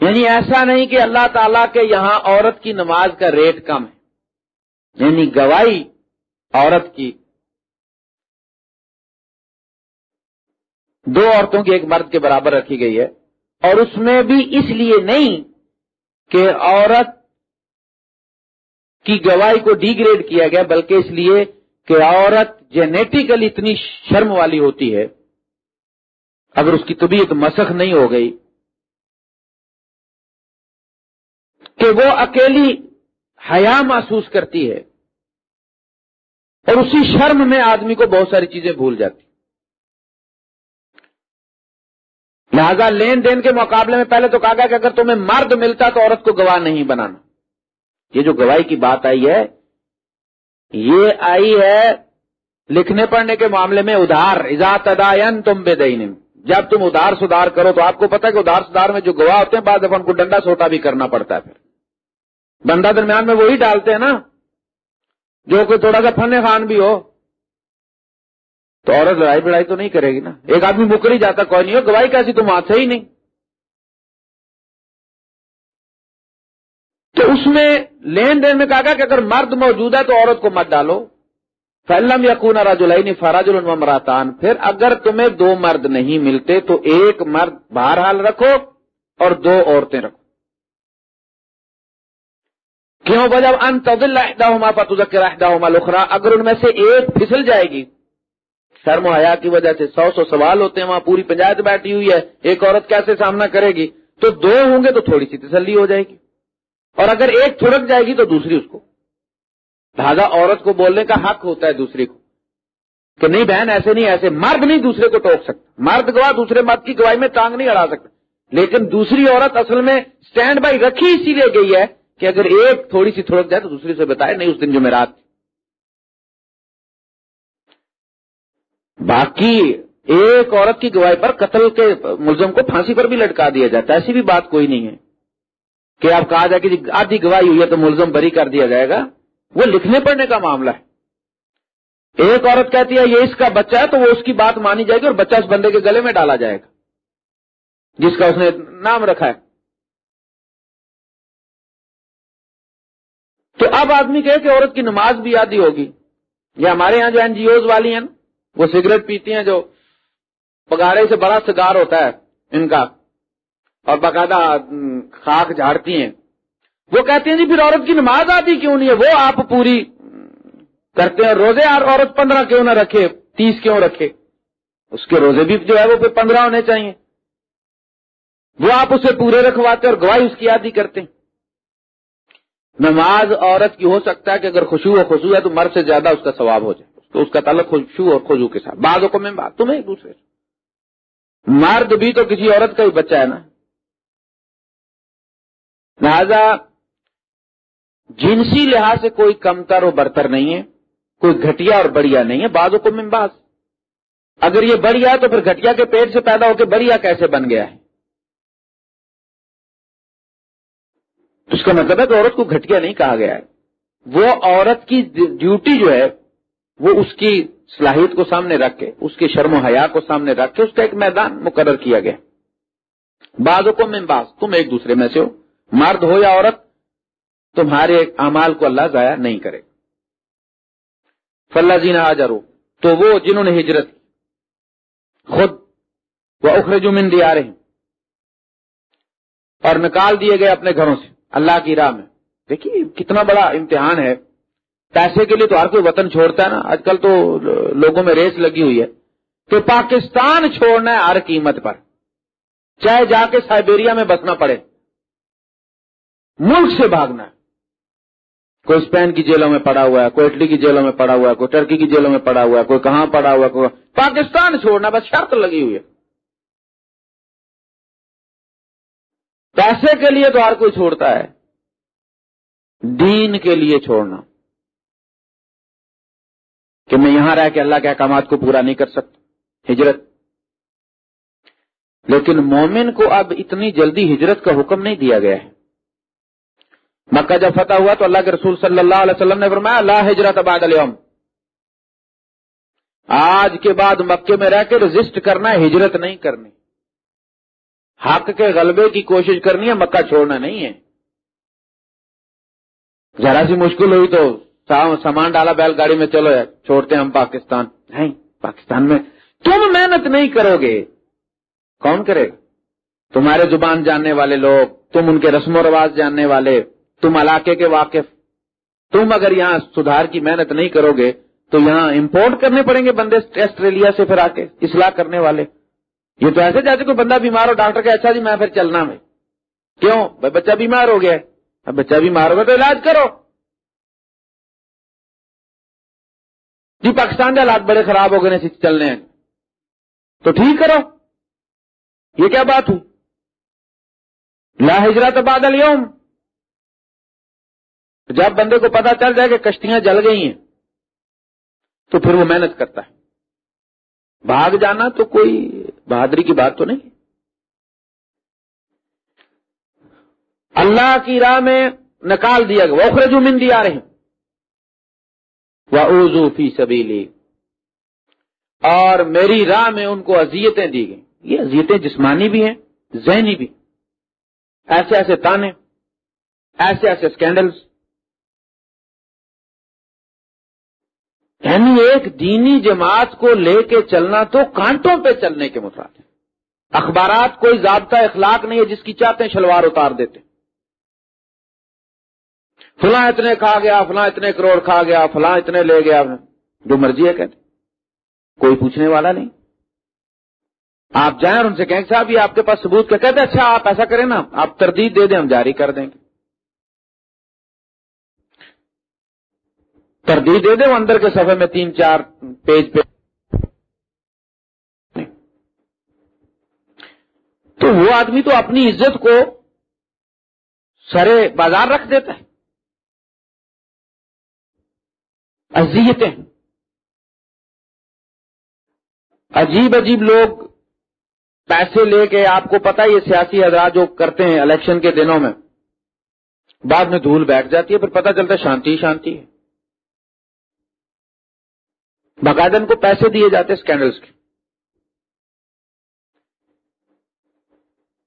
یعنی ایسا نہیں کہ اللہ تعالی کے یہاں عورت کی نماز کا ریٹ کم ہے۔ یعنی گواہی عورت کی۔ دو عورتوں کی ایک مرد کے برابر رکھی گئی ہے۔ اور اس میں بھی اس لیے نہیں کہ عورت کی گواہی کو ڈی گریڈ کیا گیا، بلکہ اس لیے کہ عورت جینیٹیکلی اتنی شرم والی ہوتی ہے۔ اگر اس کی طبیعت مسخ نہیں ہو گئی کہ وہ اکیلی حیا محسوس کرتی ہے اور اسی شرم میں آدمی کو بہت ساری چیزیں بھول جاتی لہذا لین دین کے مقابلے میں پہلے تو کہا گیا کہ اگر تمہیں مرد ملتا تو عورت کو گواہ نہیں بنانا یہ جو گواہی کی بات آئی ہے، یہ آئی ہے لکھنے پڑھنے کے معاملے میں ادھار ایزاد تدائن تم بے دین جب تم ادار سدھار کرو تو آپ کو پتا کہ ادار سدھار میں جو گواہ ہوتے ہیں بعد دفعہ ان کو ڈنڈا سوٹا بھی کرنا پڑتا ہے پھر۔ بندہ درمیان میں وہی ڈالتے ہیں نا، جو کوئی تھوڑا سا فن خان بھی ہو۔ تو عورت لڑائی بڑائی تو نہیں کرے گی نا۔ ایک آدمی مکر ہی جاتا، کوئی نہیں ہو، گواہی کیسی تم آتے ہی نہیں۔ تو تو اس میں لین دین میں کہا کہ اگر مرد موجود ہے تو عورت کو مت ڈالو۔ فلم یقون راجولین فراج المراتان پھر اگر تمہیں دو مرد نہیں ملتے تو ایک مرد بہرحال رکھو اور دو عورتیں رکھو۔ کیوں؟ جب ان تدل ہوما فتذکر ہوما لخرا اگر ان میں سے ایک پھسل جائے گی۔ شرم و حیا کی وجہ سے سو سو سوال ہوتے ہیں، وہاں پوری پنچایت بیٹھی ہوئی ہے، ایک عورت کیسے سامنا کرے گی؟ تو دو ہوں گے تو تھوڑی سی تسلی ہو جائے گی۔ اور اگر ایک تھڑک جائے گی تو دوسری اس کو۔ لہٰذا عورت کو بولنے کا حق ہوتا ہے دوسری کو کہ نہیں بہن، ایسے نہیں، ایسے مرد نہیں دوسرے کو ٹوک سکتا مرد گواہ دوسرے مرد کی گواہی میں ٹانگ نہیں اڑا سکتا لیکن دوسری عورت اصل میں اسٹینڈ بائی رکھی اسی لیے گئی ہے کہ اگر ایک تھوڑی سی تھڑک جائے تو دوسری سے بتائے، نہیں، اس دن جو میرا باقی ایک عورت کی گواہی پر قتل کے ملزم کو پھانسی پر بھی لٹکا دیا جاتا ہے، ایسی بھی بات کوئی نہیں ہے کہ اب کہا جائے کہ جی، آدھی گواہی ہوئی ہے تو ملزم بری کر دیا جائے گا۔ وہ لکھنے پڑھنے کا معاملہ ہے۔ ایک عورت کہتی ہے، یہ اس کا بچہ ہے، تو وہ اس کی بات مانی جائے گی اور بچہ اس بندے کے گلے میں ڈالا جائے گا، جس کا اس نے نام رکھا ہے۔ تو اب آدمی کہے کہ عورت کی نماز بھی آدھی ہوگی۔ یا ہمارے یہاں جو این جی اوز والی ہیں، وہ سگریٹ پیتی ہیں، جو پگاڑے سے بڑا سگار ہوتا ہے، ان کا اور باقاعدہ خاک جھاڑتی ہیں۔ وہ کہتے ہیں جی پھر عورت کی نماز آتی کیوں نہیں ہے؟ وہ آپ پوری کرتے ہیں، روزے عورت پندرہ کیوں نہ رکھے، تیس کیوں رکھے؟ اس کے روزے بھی جو ہے وہ پھر پندرہ ہونے چاہیے۔ وہ آپ اسے پورے رکھواتے اور گواہی اس کی آدھی کرتے ہیں۔ نماز عورت کی ہو سکتا ہے کہ اگر خوشو و خوشو ہے تو مرد سے زیادہ اس کا ثواب ہو جائے۔ تو اس کا تعلق خوشو اور خوشو کے ساتھ۔ بعض کو میں بات تمہیں ایک دوسرے سے۔ مرد بھی تو کسی عورت کا ہی بچہ ہے نا۔ لہذا جنسی لحاظ سے کوئی کمتر و برتر نہیں ہے، کوئی گھٹیا اور بڑھیا نہیں ہے، بعض کو میں باز اگر یہ بڑھیا ہے تو پھر گھٹیا کے پیٹ سے پیدا ہو کے بڑھیا کیسے بن گیا ہے؟ اس کا مطلب ہے کہ عورت کو گھٹیا نہیں کہا گیا ہے۔ وہ عورت کی ڈیوٹی جو ہے، وہ اس کی صلاحیت کو سامنے رکھ کے، اس کی شرم و حیا کو سامنے رکھ کے، اس کا ایک میدان مقرر کیا گیا۔ بعضوں کو میں باز تم ایک دوسرے میں سے ہو۔ مرد ہو یا عورت تمہارے اعمال کو اللہ ضائع نہیں کرے۔ فلاں جینا آ تو وہ جنہوں نے ہجرت خود وہ اخرج من دیا رہے اور نکال دیے گئے اپنے گھروں سے، اللہ کی راہ میں۔ دیکھیے، کتنا بڑا امتحان ہے۔ پیسے کے لیے تو ہر کوئی وطن چھوڑتا ہے نا۔ آج کل تو لوگوں میں ریس لگی ہوئی ہے۔ کہ پاکستان چھوڑنا ہے ہر قیمت پر۔ چاہے جا کے سائبیریا میں بسنا پڑے۔ ملک سے بھاگنا ہے۔ کوئی اسپین کی جیلوں میں پڑا ہوا ہے، کوئی اٹلی کی جیلوں میں پڑا ہوا ہے، کوئی ٹرکی کی جیلوں میں پڑا ہوا ہے، کوئی کہاں پڑا ہوا ہے، کوئی پاکستان چھوڑنا بس شرط لگی ہوئی ہے۔ پیسے کے لیے تو ہر کوئی چھوڑتا ہے، دین کے لیے چھوڑنا۔ کہ میں یہاں رہ کے اللہ کے احکامات کو پورا نہیں کر سکتا، ہجرت۔ لیکن مومن کو اب اتنی جلدی ہجرت کا حکم نہیں دیا گیا ہے۔ مکہ جب فتح ہوا تو اللہ کے رسول صلی اللہ علیہ وسلم نے فرمایا اللہ ہجرت آباد اليوم۔ آج کے بعد مکے میں رہ کے رجسٹ کرنا ہے، ہجرت نہیں کرنی۔ حق کے غلبے کی کوشش کرنی ہے، مکہ چھوڑنا نہیں ہے۔ ذرا سی مشکل ہوئی تو سامان ڈالا بیل گاڑی میں چلو یار چھوڑتے ہیں ہم پاکستان۔ نہیں، پاکستان میں تم محنت نہیں کرو گے۔ کون کرے؟ گا تمہارے زبان جاننے والے لوگ، تم ان کے رسم و رواج جاننے والے۔ تم علاقے کے واقف۔ تم اگر یہاں سدھار کی محنت نہیں کرو گے، تو یہاں امپورٹ کرنے پڑیں گے بندے آسٹریلیا سے پھر آ کے، اصلاح کرنے والے۔ یہ تو ایسے جاتے کوئی بندہ بیمار ہو، ڈاکٹر کہ اچھا جی میں پھر چلنا میں۔ کیوں؟ بھائی بچہ بیمار ہو گیا اب بچہ بیمار ہوگا تو علاج کرو۔ جی پاکستان کے حالات بڑے خراب ہو گئے چلنے ہیں۔ تو ٹھیک کرو۔ یہ کیا بات ہوئی؟ لا ہجرت بادل یوم جب بندے کو پتا چل جائے کہ کشتیاں جل گئی ہیں، تو پھر وہ محنت کرتا ہے۔ بھاگ جانا تو کوئی بہادری کی بات تو نہیں۔ اللہ کی راہ میں نکال دیا گیا۔ وہ خرجو مندی آ رہے ہیں وہ اوزو فی سبیلی اور میری راہ میں ان کو اذیتیں دی گئی یہ اذیتیں جسمانی بھی ہیں، ذہنی بھی۔ ایسے ایسے تانے، ایسے ایسے اسکینڈلس یعنی ایک دینی جماعت کو لے کے چلنا تو کانٹوں پہ چلنے کے مطابق اخبارات کوئی ضابطہ اخلاق نہیں ہے جس کی چاہتے ہیں شلوار اتار دیتے۔ فلاں اتنے کھا گیا، فلاں اتنے کروڑ کھا گیا، فلاں اتنے لے گیا، جو مرضی ہے کہتے۔ کوئی پوچھنے والا نہیں۔ آپ جائیں اور ان سے کہیں صاحب یہ آپ کے پاس ثبوت کیا؟ کہتے اچھا آپ ایسا کریں نا، آپ تردید دے دیں، ہم جاری کر دیں۔ گے تردید دے دیں وہ اندر کے صفحے میں تین چار پیج پہ۔ تو وہ آدمی تو اپنی عزت کو سرے بازار رکھ دیتا ہے۔ اذیتیں۔ عجیب عجیب لوگ پیسے لے کے آپ کو پتا یہ سیاسی حضرات جو کرتے ہیں الیکشن کے دنوں میں، بعد میں دھول بیٹھ جاتی ہے، پھر پتا چلتا ہے شانتی شانتی ہے۔ باقاعدہ ان کو پیسے دیے جاتے اسکینڈلس کے۔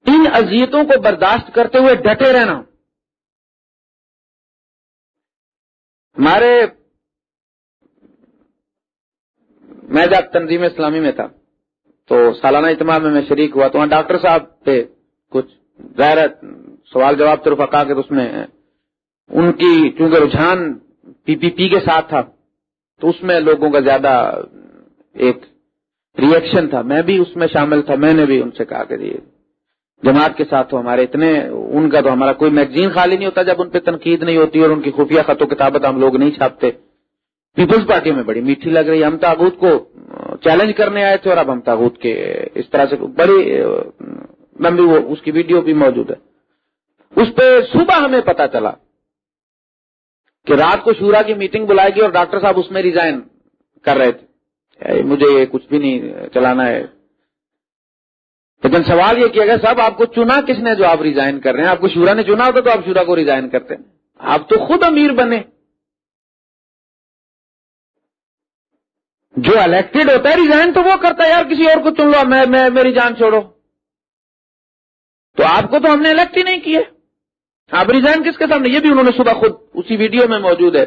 ان اذیتوں کو برداشت کرتے ہوئے ڈٹے رہنا۔ ہمارے میں جب تنظیم اسلامی میں تھا، تو سالانہ اجتماع میں میں شریک ہوا، تو وہاں ڈاکٹر صاحب تھے، کچھ ظاہر سوال جواب طرف اکا کے اس میں، ان کی چونکہ رجحان پی پی پی کے ساتھ تھا تو اس میں لوگوں کا زیادہ ایک ریئیکشن تھا۔ میں بھی اس میں شامل تھا۔ میں نے بھی ان سے کہا کہ یہ جماعت کے ساتھ ہمارے اتنے، ان کا تو ہمارا کوئی میگزین خالی نہیں ہوتا جب ان پہ تنقید نہیں ہوتی اور ان کی خفیہ خط و کتابت ہم لوگ نہیں چھاپتے۔ پیپلز پارٹی میں بڑی میٹھی لگ رہی ہے۔ ہم تاغوت کو چیلنج کرنے آئے تھے اور اب ہم تاغوت کے اس طرح سے بڑی لمبی وہ، اس کی ویڈیو بھی موجود ہے۔ اس پہ صبح ہمیں پتا چلا کہ رات کو شورا کی میٹنگ بلائے گی اور ڈاکٹر صاحب اس میں ریزائن کر رہے تھے۔ مجھے یہ کچھ بھی نہیں چلانا ہے۔ لیکن سوال یہ کیا گیا، صاحب، آپ کو چنا کس نے جو آپ ریزائن کر رہے ہیں؟ آپ کو شورا نے چنا ہوتا تو آپ شورا کو ریزائن کرتے۔ ہیں آپ تو خود امیر بنے۔ جو الیکٹڈ ہوتا ہے ریزائن تو وہ کرتا ہے، یار، کسی اور کو چن لو، میں میں، میری جان چھوڑو۔ تو آپ کو تو ہم نے الیکٹ ہی نہیں کیا آپ ریزائن کس کے سامنے؟ یہ بھی انہوں نے صبح خود اسی ویڈیو میں موجود ہے۔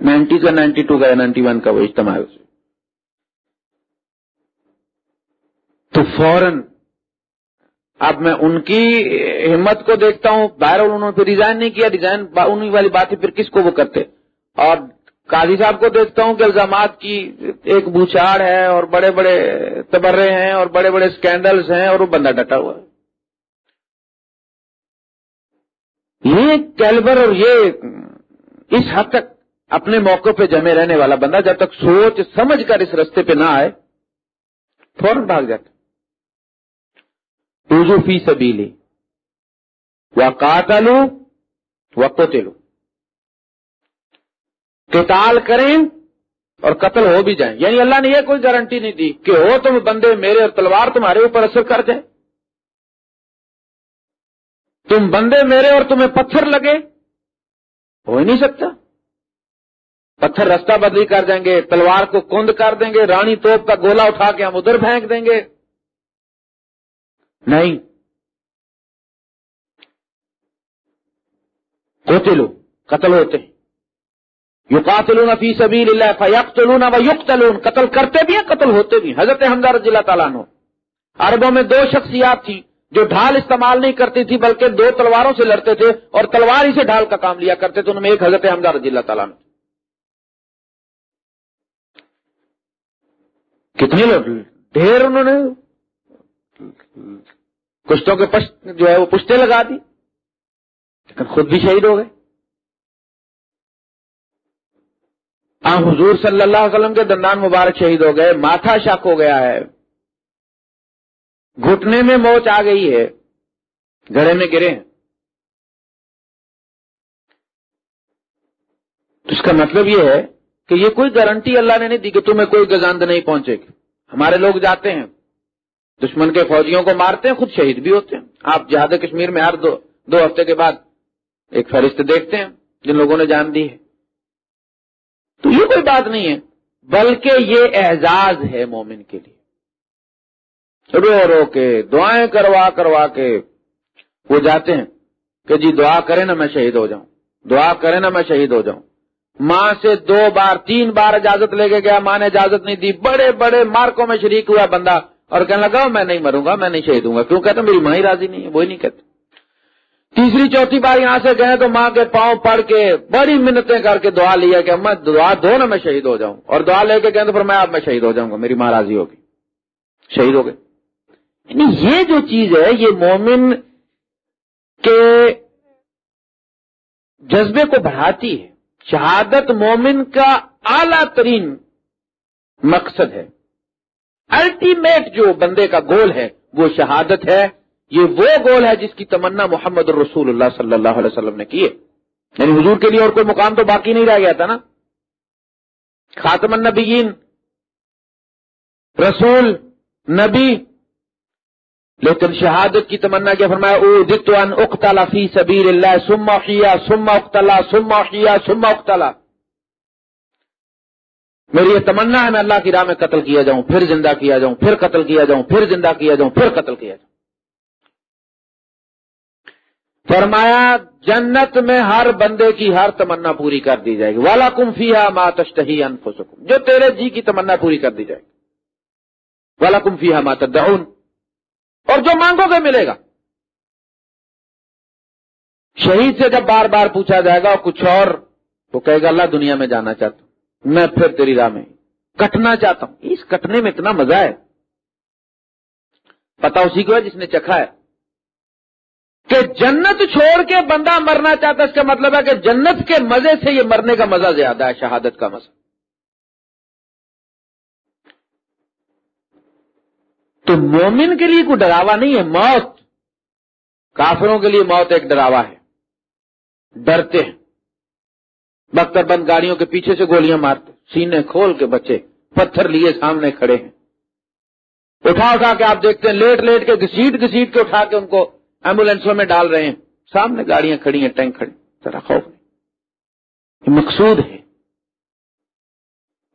نائنٹی کا نائنٹی ٹو کا نائنٹی ون کا وہ اجتماع ہے۔ تو فوراً اب میں ان کی ہمت کو دیکھتا ہوں۔ باہر انہوں نے ریزائن نہیں کیا۔ ریزائن انہیں والی بات ہے پھر کس کو وہ کرتے؟ اور قاضی صاحب کو دیکھتا ہوں کہ الزامات کی ایک بوچھاڑ ہے اور بڑے بڑے تبرے ہیں اور بڑے بڑے اسکینڈلز ہیں اور وہ بندہ ڈٹا ہوا ہے۔ یہ کیلبر اور یہ اس حد تک اپنے موقع پہ جمے رہنے والا بندہ جب تک سوچ سمجھ کر اس رستے پہ نہ آئے، فوراً بھاگ جاتا فی سبیلی وہ کاتلو و کوتلو قتال کریں اور قتل ہو بھی جائیں۔ یعنی اللہ نے یہ کوئی گارنٹی نہیں دی کہ ہو تم بندے میرے اور تلوار تمہارے اوپر اثر کر جائے۔ تم بندے میرے اور تمہیں پتھر لگے؟ ہو ہی نہیں سکتا۔ پتھر رستہ بدلی کر دیں گے، تلوار کو کند کر دیں گے، رانی توپ کا گولا اٹھا کے ہم ادھر پھینک دیں گے۔ نہیں۔ قتلو قتل ہوتے ہیں۔ یقاتلون فی سبیل اللہ فیقتلون و یقتلون قتل کرتے بھی ہیں، قتل ہوتے بھی حضرت حمزہ رضی اللہ تعالیٰ عنہ۔ عربوں میں دو شخصیات تھی جو ڈھال استعمال نہیں کرتی تھی بلکہ دو تلواروں سے لڑتے تھے اور تلوار ہی سے ڈھال کا کام لیا کرتے تھے ان میں ایک حضرت حمزہ رضی اللہ تعالیٰ عنہ۔ کتنے لوگ؟ ڈھیر انہوں نے کشتوں کے پشت جو ہے وہ پشتے لگا دی، لیکن خود بھی شہید ہو گئے۔ ہاں حضور صلی اللہ علیہ وسلم کے دندان مبارک شہید ہو گئے، ماتھا شک ہو گیا ہے۔ گھٹنے میں موچ آ گئی ہے گڑے میں گرے ہیں۔ اس کا مطلب یہ ہے کہ یہ کوئی گارنٹی اللہ نے نہیں دی کہ تمہیں کوئی گزاند نہیں پہنچے گی۔ ہمارے لوگ جاتے ہیں، دشمن کے فوجیوں کو مارتے ہیں، خود شہید بھی ہوتے ہیں۔ آپ جہاد کشمیر میں ہر دو دو ہفتے کے بعد ایک فہرست دیکھتے ہیں، جن لوگوں نے جان دی ہے۔ تو یہ کوئی بات نہیں ہے، بلکہ یہ اعزاز ہے مومن کے لیے۔ رو رو کے، دعائیں کروا کروا کے وہ جاتے ہیں کہ جی دعا کرے نا میں شہید ہو جاؤں، دعا کرے نا میں شہید ہو جاؤں۔ ماں سے دو بار، تین بار اجازت لے کے گیا، ماں نے اجازت نہیں دی، بڑے بڑے مارکوں میں شریک ہوا بندہ اور کہنے لگا، میں نہیں مروں گا، میں نہیں شہید ہوں گا۔ کیوں کہتے میری ماں ہی راضی نہیں ہے وہی نہیں کہتے تیسری، چوتھی بار یہاں سے گئے تو ماں کے پاؤں پڑ کے بڑی منتیں کر کے دعا لیا کہ میں دعا دو نا میں شہید ہو جاؤں۔ اور دعا لے کے گئے تو پھر میں اب میں شہید ہو جاؤں گا، میری ماں راضی ہوگی، شہید ہو گئے۔ یعنی یہ جو چیز ہے، یہ مومن کے جذبے کو بڑھاتی ہے۔ شہادت مومن کا اعلی ترین مقصد ہے۔ الٹیمیٹ جو بندے کا گول ہے، وہ شہادت ہے۔ یہ وہ گول ہے جس کی تمنا محمد الرسول اللہ صلی اللہ علیہ وسلم نے کی ہے۔ یعنی حضور کے لیے اور کوئی مقام تو باقی نہیں رہ گیا تھا نا۔ خاتم النبیین، رسول، نبی لیکن شہادت کی تمنا کیا فرمایا او دت ان اختلا فی سبیر اللہ سما خیا سما اختلا سما خیا سما اختلا میری یہ تمنا ہے، میں اللہ کی راہ میں قتل کیا جاؤں، پھر زندہ کیا جاؤں، پھر قتل کیا جاؤں، پھر زندہ کیا جاؤں، پھر قتل کیا جاؤں۔ فرمایا، جنت میں ہر بندے کی ہر تمنا پوری کر دی جائے گی۔ والا کمفیا ماتشتہی انفسکم جو تیرے جی کی تمنا پوری کر دی جائے گی۔ والا کمفیا ماتدعون اور جو مانگو گے ملے گا۔ شہید سے جب بار بار پوچھا جائے گا اور کچھ اور تو کہے گا، اللہ دنیا میں جانا چاہتا ہوں، میں پھر تیری راہ میں کٹنا چاہتا ہوں۔ اس کٹنے میں اتنا مزہ ہے۔ پتا اسی کو ہے جس نے چکھا ہے۔ کہ جنت چھوڑ کے بندہ مرنا چاہتا ہے، اس کا مطلب ہے کہ جنت کے مزے سے یہ مرنے کا مزہ زیادہ ہے، شہادت کا مزہ۔ تو مومن کے لیے کوئی ڈراوا نہیں ہے، موت۔ کافروں کے لیے موت ایک ڈراوا ہے۔ ڈرتے ہیں۔ بختر بند گاڑیوں کے پیچھے سے گولیاں مارتے، سینے کھول کے بچے، پتھر لیے سامنے کھڑے ہیں۔ اٹھا اٹھا کے آپ دیکھتے ہیں، لیٹ لیٹ کے گسیٹ گسیٹ کے اٹھا کے ان کو ایمبولینسوں میں ڈال رہے ہیں۔ سامنے گاڑیاں کھڑی ہیں، ٹینک کھڑی ذرا خوف۔ نہیں مقصود ہے۔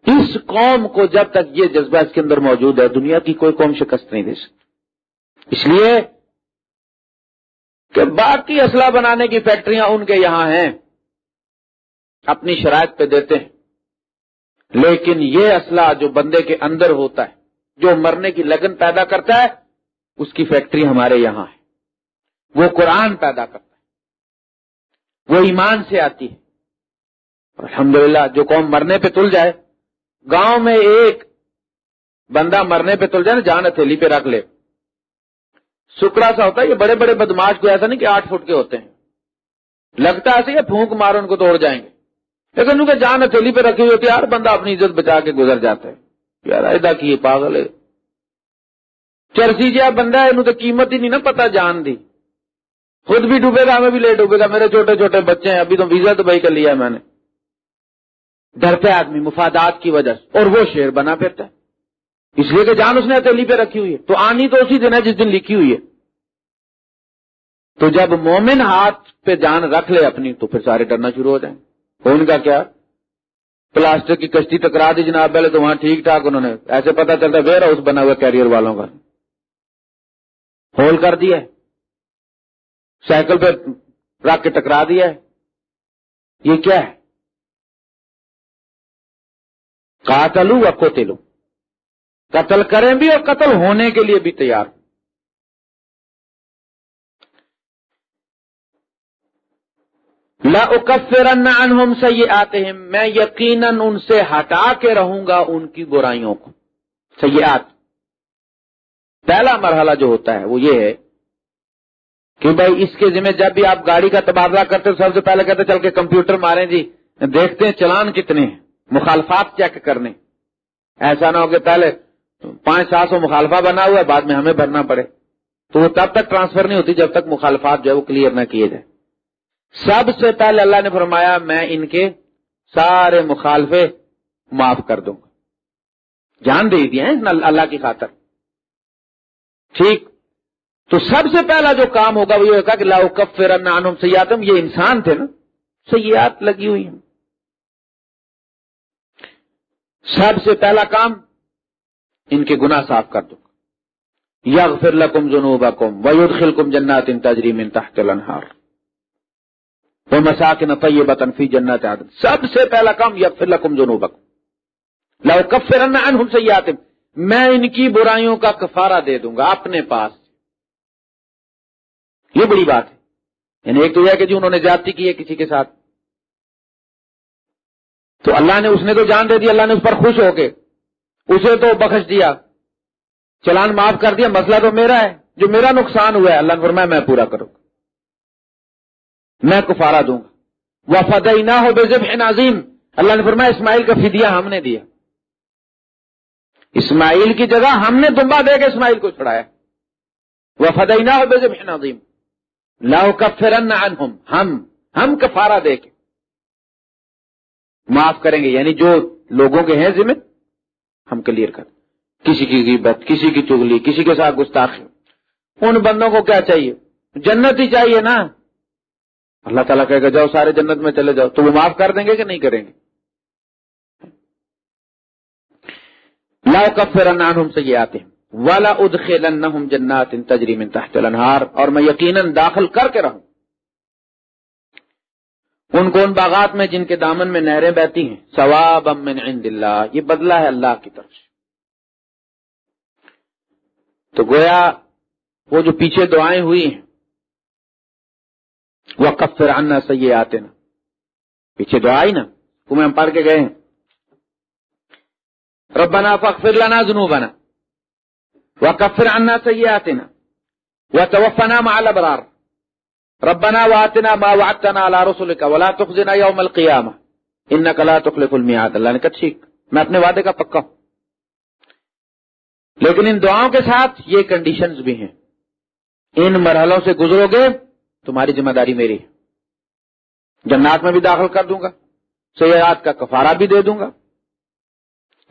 اس قوم کو جب تک یہ جذبہ اس کے اندر موجود ہے، دنیا کی کوئی قوم شکست نہیں دے سکتی۔ اس لیے کہ باقی اسلحہ بنانے کی فیکٹریاں ان کے یہاں ہیں، اپنی شرائط پہ دیتے ہیں۔ لیکن یہ اسلحہ جو بندے کے اندر ہوتا ہے، جو مرنے کی لگن پیدا کرتا ہے، اس کی فیکٹری ہمارے یہاں ہے۔ وہ قرآن پیدا کرتا ہے۔ وہ ایمان سے آتی ہے۔ الحمدللہ، جو قوم مرنے پہ تل جائے گاؤں میں ایک بندہ مرنے پہ تل جائے نا جان ہتھیلی پہ رکھ لے۔ سکڑا سا ہوتا ہے، یہ بڑے بڑے بدماش کو ایسا نہیں کہ آٹھ فٹ کے ہوتے ہیں۔ لگتا ایسے یا پھونک مارو، ان کو توڑ جائیں گے۔ لیکن ان کے جان ہتھیلی پہ رکھی ہوئی ہوتی ہے ہر بندہ اپنی عزت بچا کے گزر جاتا ہے۔ یار ادا کی پاگل ہے۔ چرسی جا بندہ ہے تو قیمت ہی نہیں نا پتا جان دی۔ خود بھی ڈوبے گا، ہمیں بھی لیٹ ڈوبے گا میرے چھوٹے چھوٹے بچے ہیں، ابھی تو ویزا تو بھائی کر لیا ہے میں نے۔ ڈرتے آدمی، مفادات کی وجہ سے۔ اور وہ شیر بنا پھرتا ہے۔ اس لیے کہ جان اس نے ہتھیلی پہ رکھی ہوئی ہے۔ تو آنی تو اسی دن ہے جس دن لکھی ہوئی ہے۔ تو جب مومن ہاتھ پہ جان رکھ لے اپنی، تو پھر سارے ڈرنا شروع ہو جائیں۔ ان کا کیا؟ پلاسٹک کی کشتی ٹکرا دی جناب، پہلے تو وہاں ٹھیک ٹھاک انہوں نے ایسے پتا چلتا ویئر ہاؤس بنا ہوا کیریئر والوں کا۔ ہول کر دیا سائیکل پہ رکھ کے ٹکرا دیا ہے۔ یہ کیا ہے؟ قاتلو و قتلو۔ قتل کریں بھی اور قتل ہونے کے لیے بھی تیار۔ لا اکفرن عنہم سیئاتہم، میں یقیناً ان سے ہٹا کے رہوں گا ان کی برائیوں کو۔ سیئات۔ پہلا مرحلہ جو ہوتا ہے وہ یہ ہے کہ بھائی اس کے ذمہ جب بھی آپ گاڑی کا تبادلہ کرتے سب سے پہلے کہتے چل کے کمپیوٹر ماریں جی دیکھتے ہیں چلان کتنے ہیں۔ مخالفات چیک کرنے ایسا نہ ہو کہ پہلے پانچ سات سو مخالفہ بنا ہوا ہے، بعد میں ہمیں بھرنا پڑے۔ تو وہ تب تک ٹرانسفر نہیں ہوتی جب تک مخالفات جو ہے وہ کلیئر نہ کیے جائے سب سے پہلے اللہ نے فرمایا، میں ان کے سارے مخالفے معاف کر دوں گا۔ جان دے دیا اللہ کی خاطر۔ ٹھیک۔ تو سب سے پہلا جو کام ہوگا وہ یہ ہوگا کہ لاؤ کف نانم سیاتم یہ انسان تھے نا سیاحت لگی ہوئی ہیں۔ سب سے پہلا کام ان کے گناہ صاف کر دو۔ یغفر لکم جنوبکم ویدخلکم جنات ان تجریم ان تحت الانہار۔ وہ مساکن طیبہ تنفی جنت عدن۔ سب سے پہلا کام یغفر لکم ذنوبکم۔ لو کفرن عنہم سیئاتم۔ میں ان کی برائیوں کا کفارہ دے دوں گا اپنے پاس۔ یہ بڑی بات ہے۔ یعنی ایک تو یہ کہ جی انہوں نے زیادتی کی ہے کسی کے ساتھ۔ تو اللہ نے اس نے تو جان دے دی، اللہ نے اس پر خوش ہو کے۔ اسے تو بخش دیا۔ چلان معاف کر دیا، مسئلہ تو میرا ہے۔ جو میرا نقصان ہوا ہے، اللہ نے فرمایا، میں پورا کروں گا۔ میں کفارہ دوں گا۔ وہ فتح نہ ہو بے نازیم اللہ نے فرمایا، اسماعیل کا فدیہ ہم نے دیا۔ اسماعیل کی جگہ ہم نے دمبا دے کے اسماعیل کو چھڑایا۔ وہ فتح نہ ہو بے نازیم لاؤ کفرن ہم ہم کفارہ دے کے۔ معاف کریں گے یعنی جو لوگوں کے ہیں ذمہ، ہم کلیئر کر۔ کسی کی غیبت، کسی کی چگلی کسی کے ساتھ گستاخی۔ ان بندوں کو کیا چاہیے؟ جنت ہی چاہیے نا۔ اللہ تعالیٰ کہے گا، جاؤ سارے جنت میں چلے جاؤ۔ تو وہ معاف کر دیں گے کہ نہیں کریں گے؟ لاؤ کفر ہم سے یہ آتے ہیں والا ادخلنہم جنات تجری من تحت الانہار۔ اور میں یقیناً داخل کر کے رہوں۔ ان کو ان باغات میں جن کے دامن میں نہریں بہتی ہیں ثواب من عند اللہ، یہ بدلہ ہے اللہ کی طرف سے۔ تو گویا وہ جو پیچھے دعائیں ہوئی ہیں وہ کفر آنا صحیح آتے نا پیچھے دعائی نا تمہیں ہم پڑھ کے گئے ہیں۔ ربنا فاغفر لنا ذنوبنا وكفر عنا سيئاتنا وتوفنا مع الابرار۔ ربنا واتنا ما وعدتنا على رسلك ولا تخزنا يوم القيامه انك لا تخلف الميعاد. اللہ نے کہا ٹھیک، میں اپنے وعدے کا پکا ہوں۔ لیکن ان دعاؤں کے ساتھ یہ کنڈیشنز بھی ہیں۔ ان مرحلوں سے گزرو گے تمہاری ذمہ داری میری ہے۔ جنات میں بھی داخل کر دوں گا، سیاحت کا کفارہ بھی دے دوں گا۔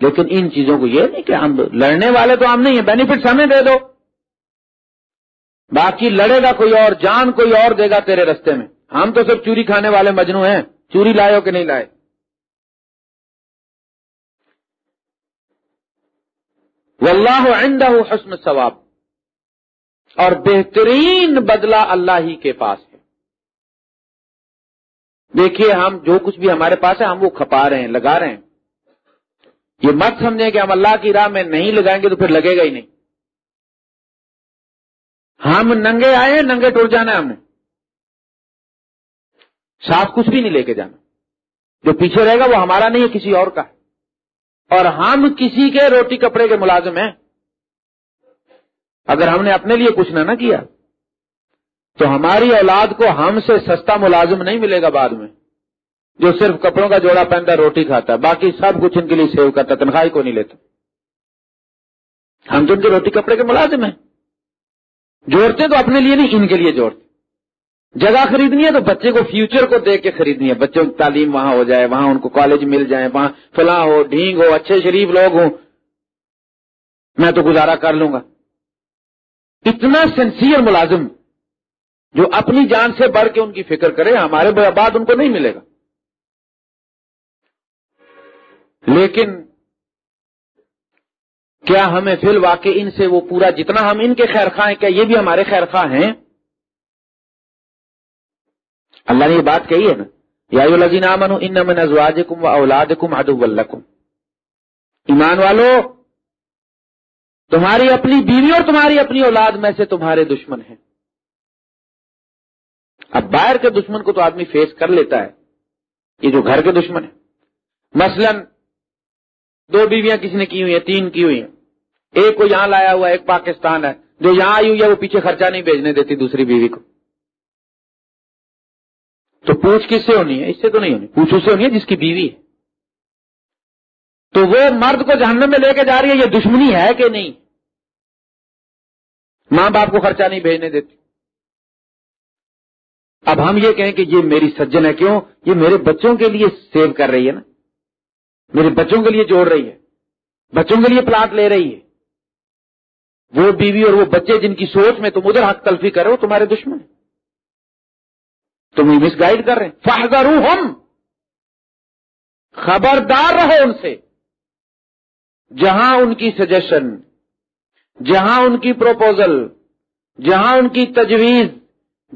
لیکن ان چیزوں کو یہ نہیں کہ ہم لڑنے والے تو ہم نہیں ہیں بینیفٹ ہمیں دے دو۔ باقی لڑے گا کوئی اور، جان کوئی اور دے گا تیرے رستے میں۔ ہم تو صرف چوری کھانے والے مجنو ہیں۔ چوری لائے ہو کہ نہیں لائے؟ واللہ عنده حسن ثواب۔ اور بہترین بدلہ اللہ ہی کے پاس ہے۔ دیکھیے، ہم جو کچھ بھی ہمارے پاس ہے، ہم وہ کھپا رہے ہیں، لگا رہے ہیں۔ یہ مت سمجھیں کہ ہم اللہ کی راہ میں نہیں لگائیں گے تو پھر لگے گا ہی نہیں۔ ہم ننگے آئے ہیں، ننگے ٹوٹ جانا ہے ہم۔ نے ساتھ کچھ بھی نہیں لے کے جانا۔ جو پیچھے رہے گا وہ ہمارا نہیں ہے، کسی اور کا۔ اور ہم کسی کے روٹی کپڑے کے ملازم ہیں۔ اگر ہم نے اپنے لیے کچھ نہ کیا، تو ہماری اولاد کو ہم سے سستا ملازم نہیں ملے گا بعد میں۔ جو صرف کپڑوں کا جوڑا پہنتا ہے، روٹی کھاتا ہے، باقی سب کچھ ان کے لیے سیو کرتا تنخواہ کو نہیں لیتا۔ ہم تو ان کے روٹی کپڑے کے ملازم ہیں۔ جوڑتے تو اپنے لیے نہیں، ان کے لیے جوڑتے۔ جگہ خریدنی ہے تو بچے کو فیوچر کو دیکھ کے خریدنی ہے۔ بچوں کی تعلیم وہاں ہو جائے، وہاں ان کو کالج مل جائے، وہاں فلاں ہو، ڈھینگ ہو، اچھے شریف لوگ ہوں۔ میں تو گزارا کر لوں گا۔ اتنا سینسیئر ملازم جو اپنی جان سے بڑھ کے ان کی فکر کرے، ہمارے بعد ان کو نہیں ملے گا۔ لیکن کیا ہمیں فی الواقع ان سے وہ پورا جتنا ہم ان کے خیر خواہ ہیں، کیا یہ بھی ہمارے خیر خواہ ہیں؟ اللہ نے یہ بات کہی ہے نا، یا ان من ازواج کم و اولاد کم ادب ایمان والو، تمہاری اپنی بیوی اور تمہاری اپنی اولاد میں سے تمہارے دشمن ہیں۔ اب باہر کے دشمن کو تو آدمی فیس کر لیتا ہے، یہ جو گھر کے دشمن ہے مثلا، دو بیویاں کسی نے کی ہوئی ہیں، تین کی ہوئی ہیں۔ ایک کو یہاں لایا ہوا ایک پاکستان ہے۔ جو یہاں آئی ہوئی ہے، وہ پیچھے خرچہ نہیں بھیجنے دیتی دوسری بیوی کو۔ تو پوچھ کس سے ہونی ہے؟ اس سے تو نہیں ہونی۔ پوچھ اس سے ہونی ہے جس کی بیوی ہے۔ تو وہ مرد کو جہنم میں لے کے جا رہی ہے، یہ دشمنی ہے کہ نہیں؟ ماں باپ کو خرچہ نہیں بھیجنے دیتی۔ اب ہم یہ کہیں کہ یہ میری سجن ہے۔ کیوں؟ یہ میرے بچوں کے لیے سیو کر رہی ہے نا۔ میرے بچوں کے لیے جوڑ رہی ہے۔ بچوں کے لیے پلاٹ لے رہی ہے۔ وہ بیوی اور وہ بچے جن کی سوچ میں تم ادھر حق تلفی کر رہے ہو، تمہارے دشمن۔ تم مس گائڈ کر رہے ہیں۔ فہدر ہم خبردار رہو ان سے۔ جہاں ان کی سجیشن جہاں ان کی پروپوزل جہاں ان کی تجویز،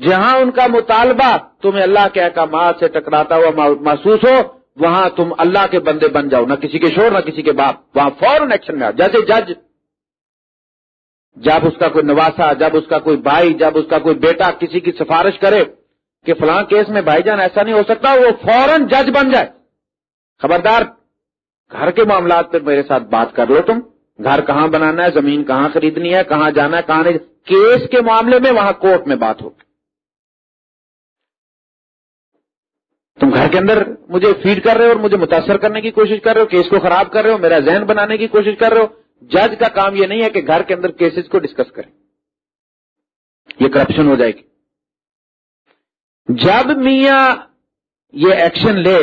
جہاں ان کا مطالبہ، تمہیں اللہ کے احکامات سے ٹکراتا ہوا محسوس ہو، وہاں تم اللہ کے بندے بن جاؤ، نہ کسی کے شور، نہ کسی کے باپ۔ وہاں فوراً ایکشن میں آؤ جیسے جج جب اس کا کوئی نواسا، جب اس کا کوئی بھائی، جب اس کا کوئی بیٹا کسی کی سفارش کرے کہ فلاں کیس میں بھائی جان ایسا نہیں ہو سکتا، وہ فوراً جج بن جائے۔ خبردار، گھر کے معاملات پہ میرے ساتھ بات کر لو تم۔ گھر کہاں بنانا ہے، زمین کہاں خریدنی ہے، کہاں جانا ہے، کہاں نہیں۔ کیس کے معاملے میں وہاں کورٹ میں بات ہوگی۔ تم گھر کے اندر مجھے فیڈ کر رہے ہو اور مجھے متاثر کرنے کی کوشش کر رہے ہو، کیس کو خراب کر رہے ہو، میرا ذہن بنانے کی کوشش کر رہے ہو۔ جج کا کام یہ نہیں ہے کہ گھر کے اندر کیسز کو ڈسکس کرے یہ کرپشن ہو جائے گی۔ جب میاں یہ ایکشن لے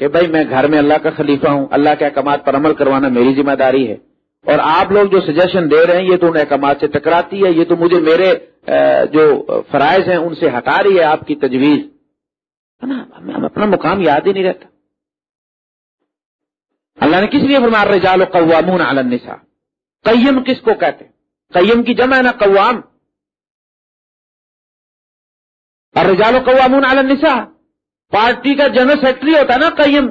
کہ بھائی میں گھر میں اللہ کا خلیفہ ہوں، اللہ کے احکامات پر عمل کروانا میری ذمہ داری ہے، اور آپ لوگ جو سجیشن دے رہے ہیں، یہ تو ان احکامات سے ٹکراتی ہے، یہ تو مجھے میرے جو فرائض ہیں، ان سے ہٹا رہی ہے آپ کی تجویز۔ ہم اپنا مقام یاد ہی نہیں رہتا۔ اللہ نے کس لیے فرما رجال و قوامون علی النساء قیم کس کو کہتے ہیں؟ قیم کی جمع ہے نا قوام. اور رجال و قوامون علی النساء. پارٹی کا جنرل سیکٹری ہوتا ہے نا قیم.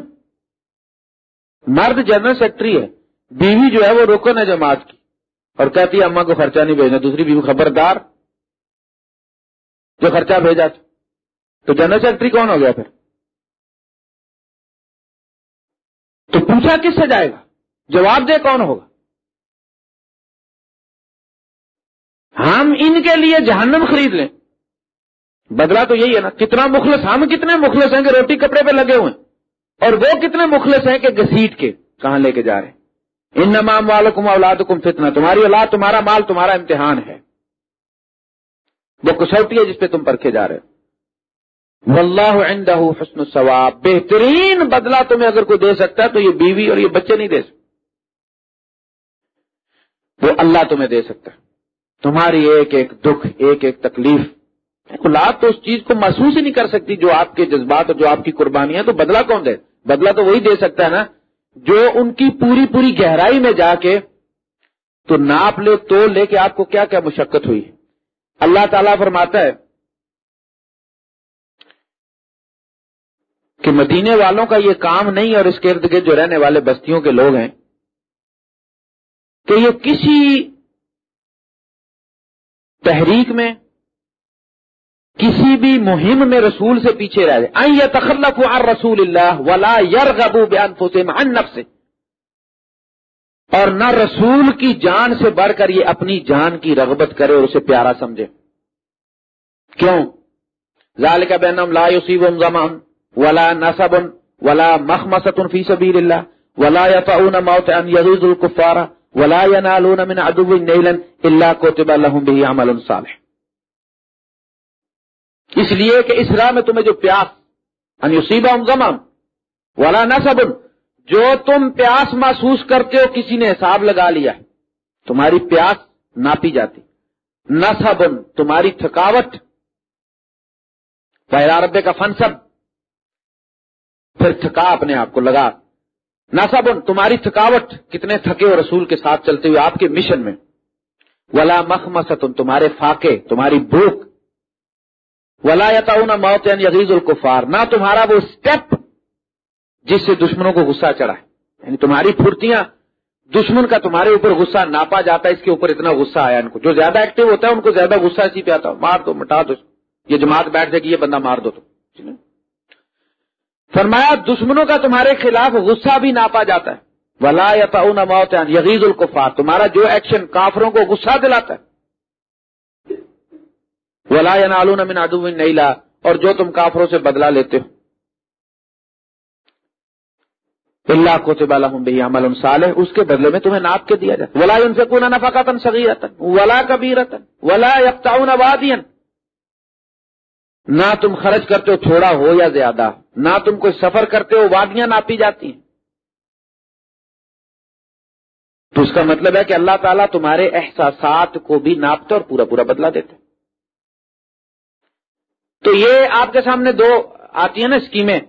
مرد جنرل سیکٹری ہے. بیوی جو ہے وہ رکن ہے جماعت کی. اور کہتی ہے اما کو خرچہ نہیں بھیجنا. دوسری بیوی خبردار جو خرچہ بھیجا تھا. تو جنرل سیکرٹری کون ہو گیا پھر؟ تو پوچھا کس سے جائے گا؟ جواب دے کون ہوگا؟ ہم ان کے لیے جہنم خرید لیں۔ بدلا تو یہی ہے نا، کتنا مخلص، ہم کتنے مخلص ہیں کہ روٹی کپڑے پہ لگے ہوئے اور وہ کتنے مخلص ہیں کہ گسیٹ کے کہاں لے کے جا رہے ہیں۔ ان نمام والم اولاد کم فتنا تمہاری اولاد، تمہارا مال، تمہارا امتحان ہے۔ وہ کسوٹی ہے جس پہ تم پرکھے جا رہے واللہ عنده حسن الثواب۔ بہترین بدلہ تمہیں اگر کوئی دے سکتا ہے تو یہ بیوی اور یہ بچے نہیں دے سکتے۔ وہ اللہ تمہیں دے سکتا ہے۔ تمہاری ایک ایک دکھ، ایک ایک تکلیف۔ اولاد تو اس چیز کو محسوس ہی نہیں کر سکتی جو آپ کے جذبات اور جو آپ کی قربانیاں، تو بدلہ کون دے؟ بدلہ تو وہی دے سکتا ہے نا جو ان کی پوری پوری گہرائی میں جا کے تو ناپ لے تو لے کے آپ کو کیا کیا مشقت ہوئی۔ اللہ تعالیٰ فرماتا ہے کہ مدینے والوں کا یہ کام نہیں اور اس کے ارد گرد جو رہنے والے بستیوں کے لوگ ہیں کہ یہ کسی تحریک میں کسی بھی مہم میں رسول سے پیچھے رہ جائے۔ آئی تخلق عن رسول اللہ ولا یر غبو بیان عن نفس اور نہ رسول کی جان سے بڑھ کر یہ اپنی جان کی رغبت کرے اور اسے پیارا سمجھے۔ کیوں؟ ذالک بینم لا یصیب زمان ولا نصب ولا مخمصة في سبيل الله ولا يطعون موطئا يغيظ الكفار ولا ينالون من عدو نيلا الا كتب لهم به عمل صالح اس لیے کہ اس راہ میں تمہیں جو پیاس، ان یصیبہم غمم ولا نصب جو تم پیاس محسوس کرتے ہو، کسی نے حساب لگا لیا ہے، تمہاری پیاس ناپی جاتی نصب تمہاری تھکاوٹ پہلا رب کا فنسب پھر تھکا اپنے آپ کو لگا۔ ناسب تمہاری تھکاوٹ کتنے تھکے ہو رسول کے ساتھ چلتے ہوئے آپ کے مشن میں۔ ولا مخ تمہارے فاقے، تمہاری بھوک۔ ولا یا موت یعنی الکفار نہ تمہارا وہ اسٹیپ جس سے دشمنوں کو غصہ چڑھا ہے۔ یعنی تمہاری پھرتیاں، دشمن کا تمہارے اوپر غصہ ناپا جاتا ہے، اس کے اوپر اتنا غصہ آیا ان کو۔ جو زیادہ ایکٹیو ہوتا ہے، ان کو زیادہ غصہ اسی پہ آتا مار دو، مٹا دو۔ یہ جماعت بیٹھ جائے گی، یہ بندہ مار دو تو۔ فرمایا دشمنوں کا تمہارے خلاف غصہ بھی ناپا جاتا ہے۔ ولا یا موت یغیز القفار تمہارا جو ایکشن کافروں کو غصہ دلاتا ہے۔ ولا یا نالون امن ادو نیلا اور جو تم کافروں سے بدلا لیتے ہو۔ اللہ کو بہی عمل صالح۔ اس کے بدلے میں تمہیں ناپ کے دیا جاتا ولا ان سے کونا نفا تن ولا کبھی ولا یکتاؤن آبادین نہ تم خرچ کرتے ہو، تھوڑا ہو یا زیادہ۔ نہ تم کوئی سفر کرتے ہو، وادیاں ناپی جاتی ہیں۔ تو اس کا مطلب ہے کہ اللہ تعالیٰ تمہارے احساسات کو بھی ناپتے اور پورا پورا بدلا دیتے۔ تو یہ آپ کے سامنے دو آتی ہیں نا اسکیمیں۔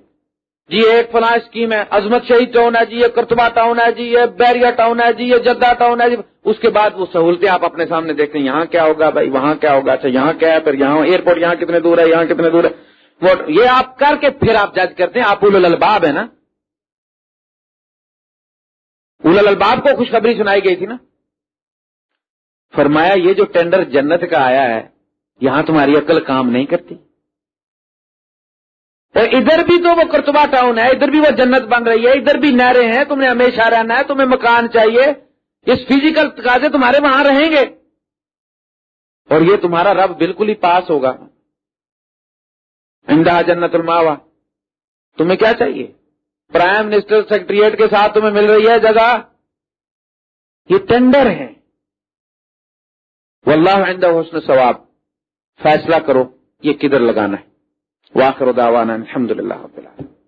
جی ایک فلاں اسکیم ہے، عظمت شہید ٹاؤن ہے جی یہ کرتبہ ٹاؤن ہے جی یہ بیریا ٹاؤن ہے جی یہ جدہ ٹاؤن ہے جی۔ اس کے بعد وہ سہولتیں آپ اپنے سامنے دیکھتے ہیں، یہاں کیا ہوگا بھائی، وہاں کیا ہوگا؟ اچھا یہاں کیا ہے؟ پھر یہاں، ایئرپورٹ یہاں کتنے دور ہے، یہاں کتنے دور ہے؟ وہ یہ آپ کر کے پھر آپ جج کرتے ہیں، آپ اول الباب ہے نا؟ اول الباب کو خوشخبری سنائی گئی تھی نا؟ فرمایا یہ جو ٹینڈر جنت کا آیا ہے، یہاں تمہاری عقل کام نہیں کرتی۔ ادھر بھی تو وہ کرتبہ ٹاؤن ہے، ادھر بھی وہ جنت بن رہی ہے، ادھر بھی نہریں ہیں تمہیں ہمیشہ رہنا ہے، تمہیں مکان چاہیے۔ اس فزیکل تقاضے تمہارے وہاں رہیں گے۔ اور یہ تمہارا رب بالکل ہی پاس ہوگا۔ انڈا جنت الماوا تمہیں کیا چاہیے؟ پرائم منسٹر سیکٹریٹ کے ساتھ تمہیں مل رہی ہے جگہ؟ یہ ٹینڈر ہے۔ واللہ عندہ حسن ثواب۔ فیصلہ کرو یہ کدھر لگانا ہے۔ واخر دعوانا الحمد للہ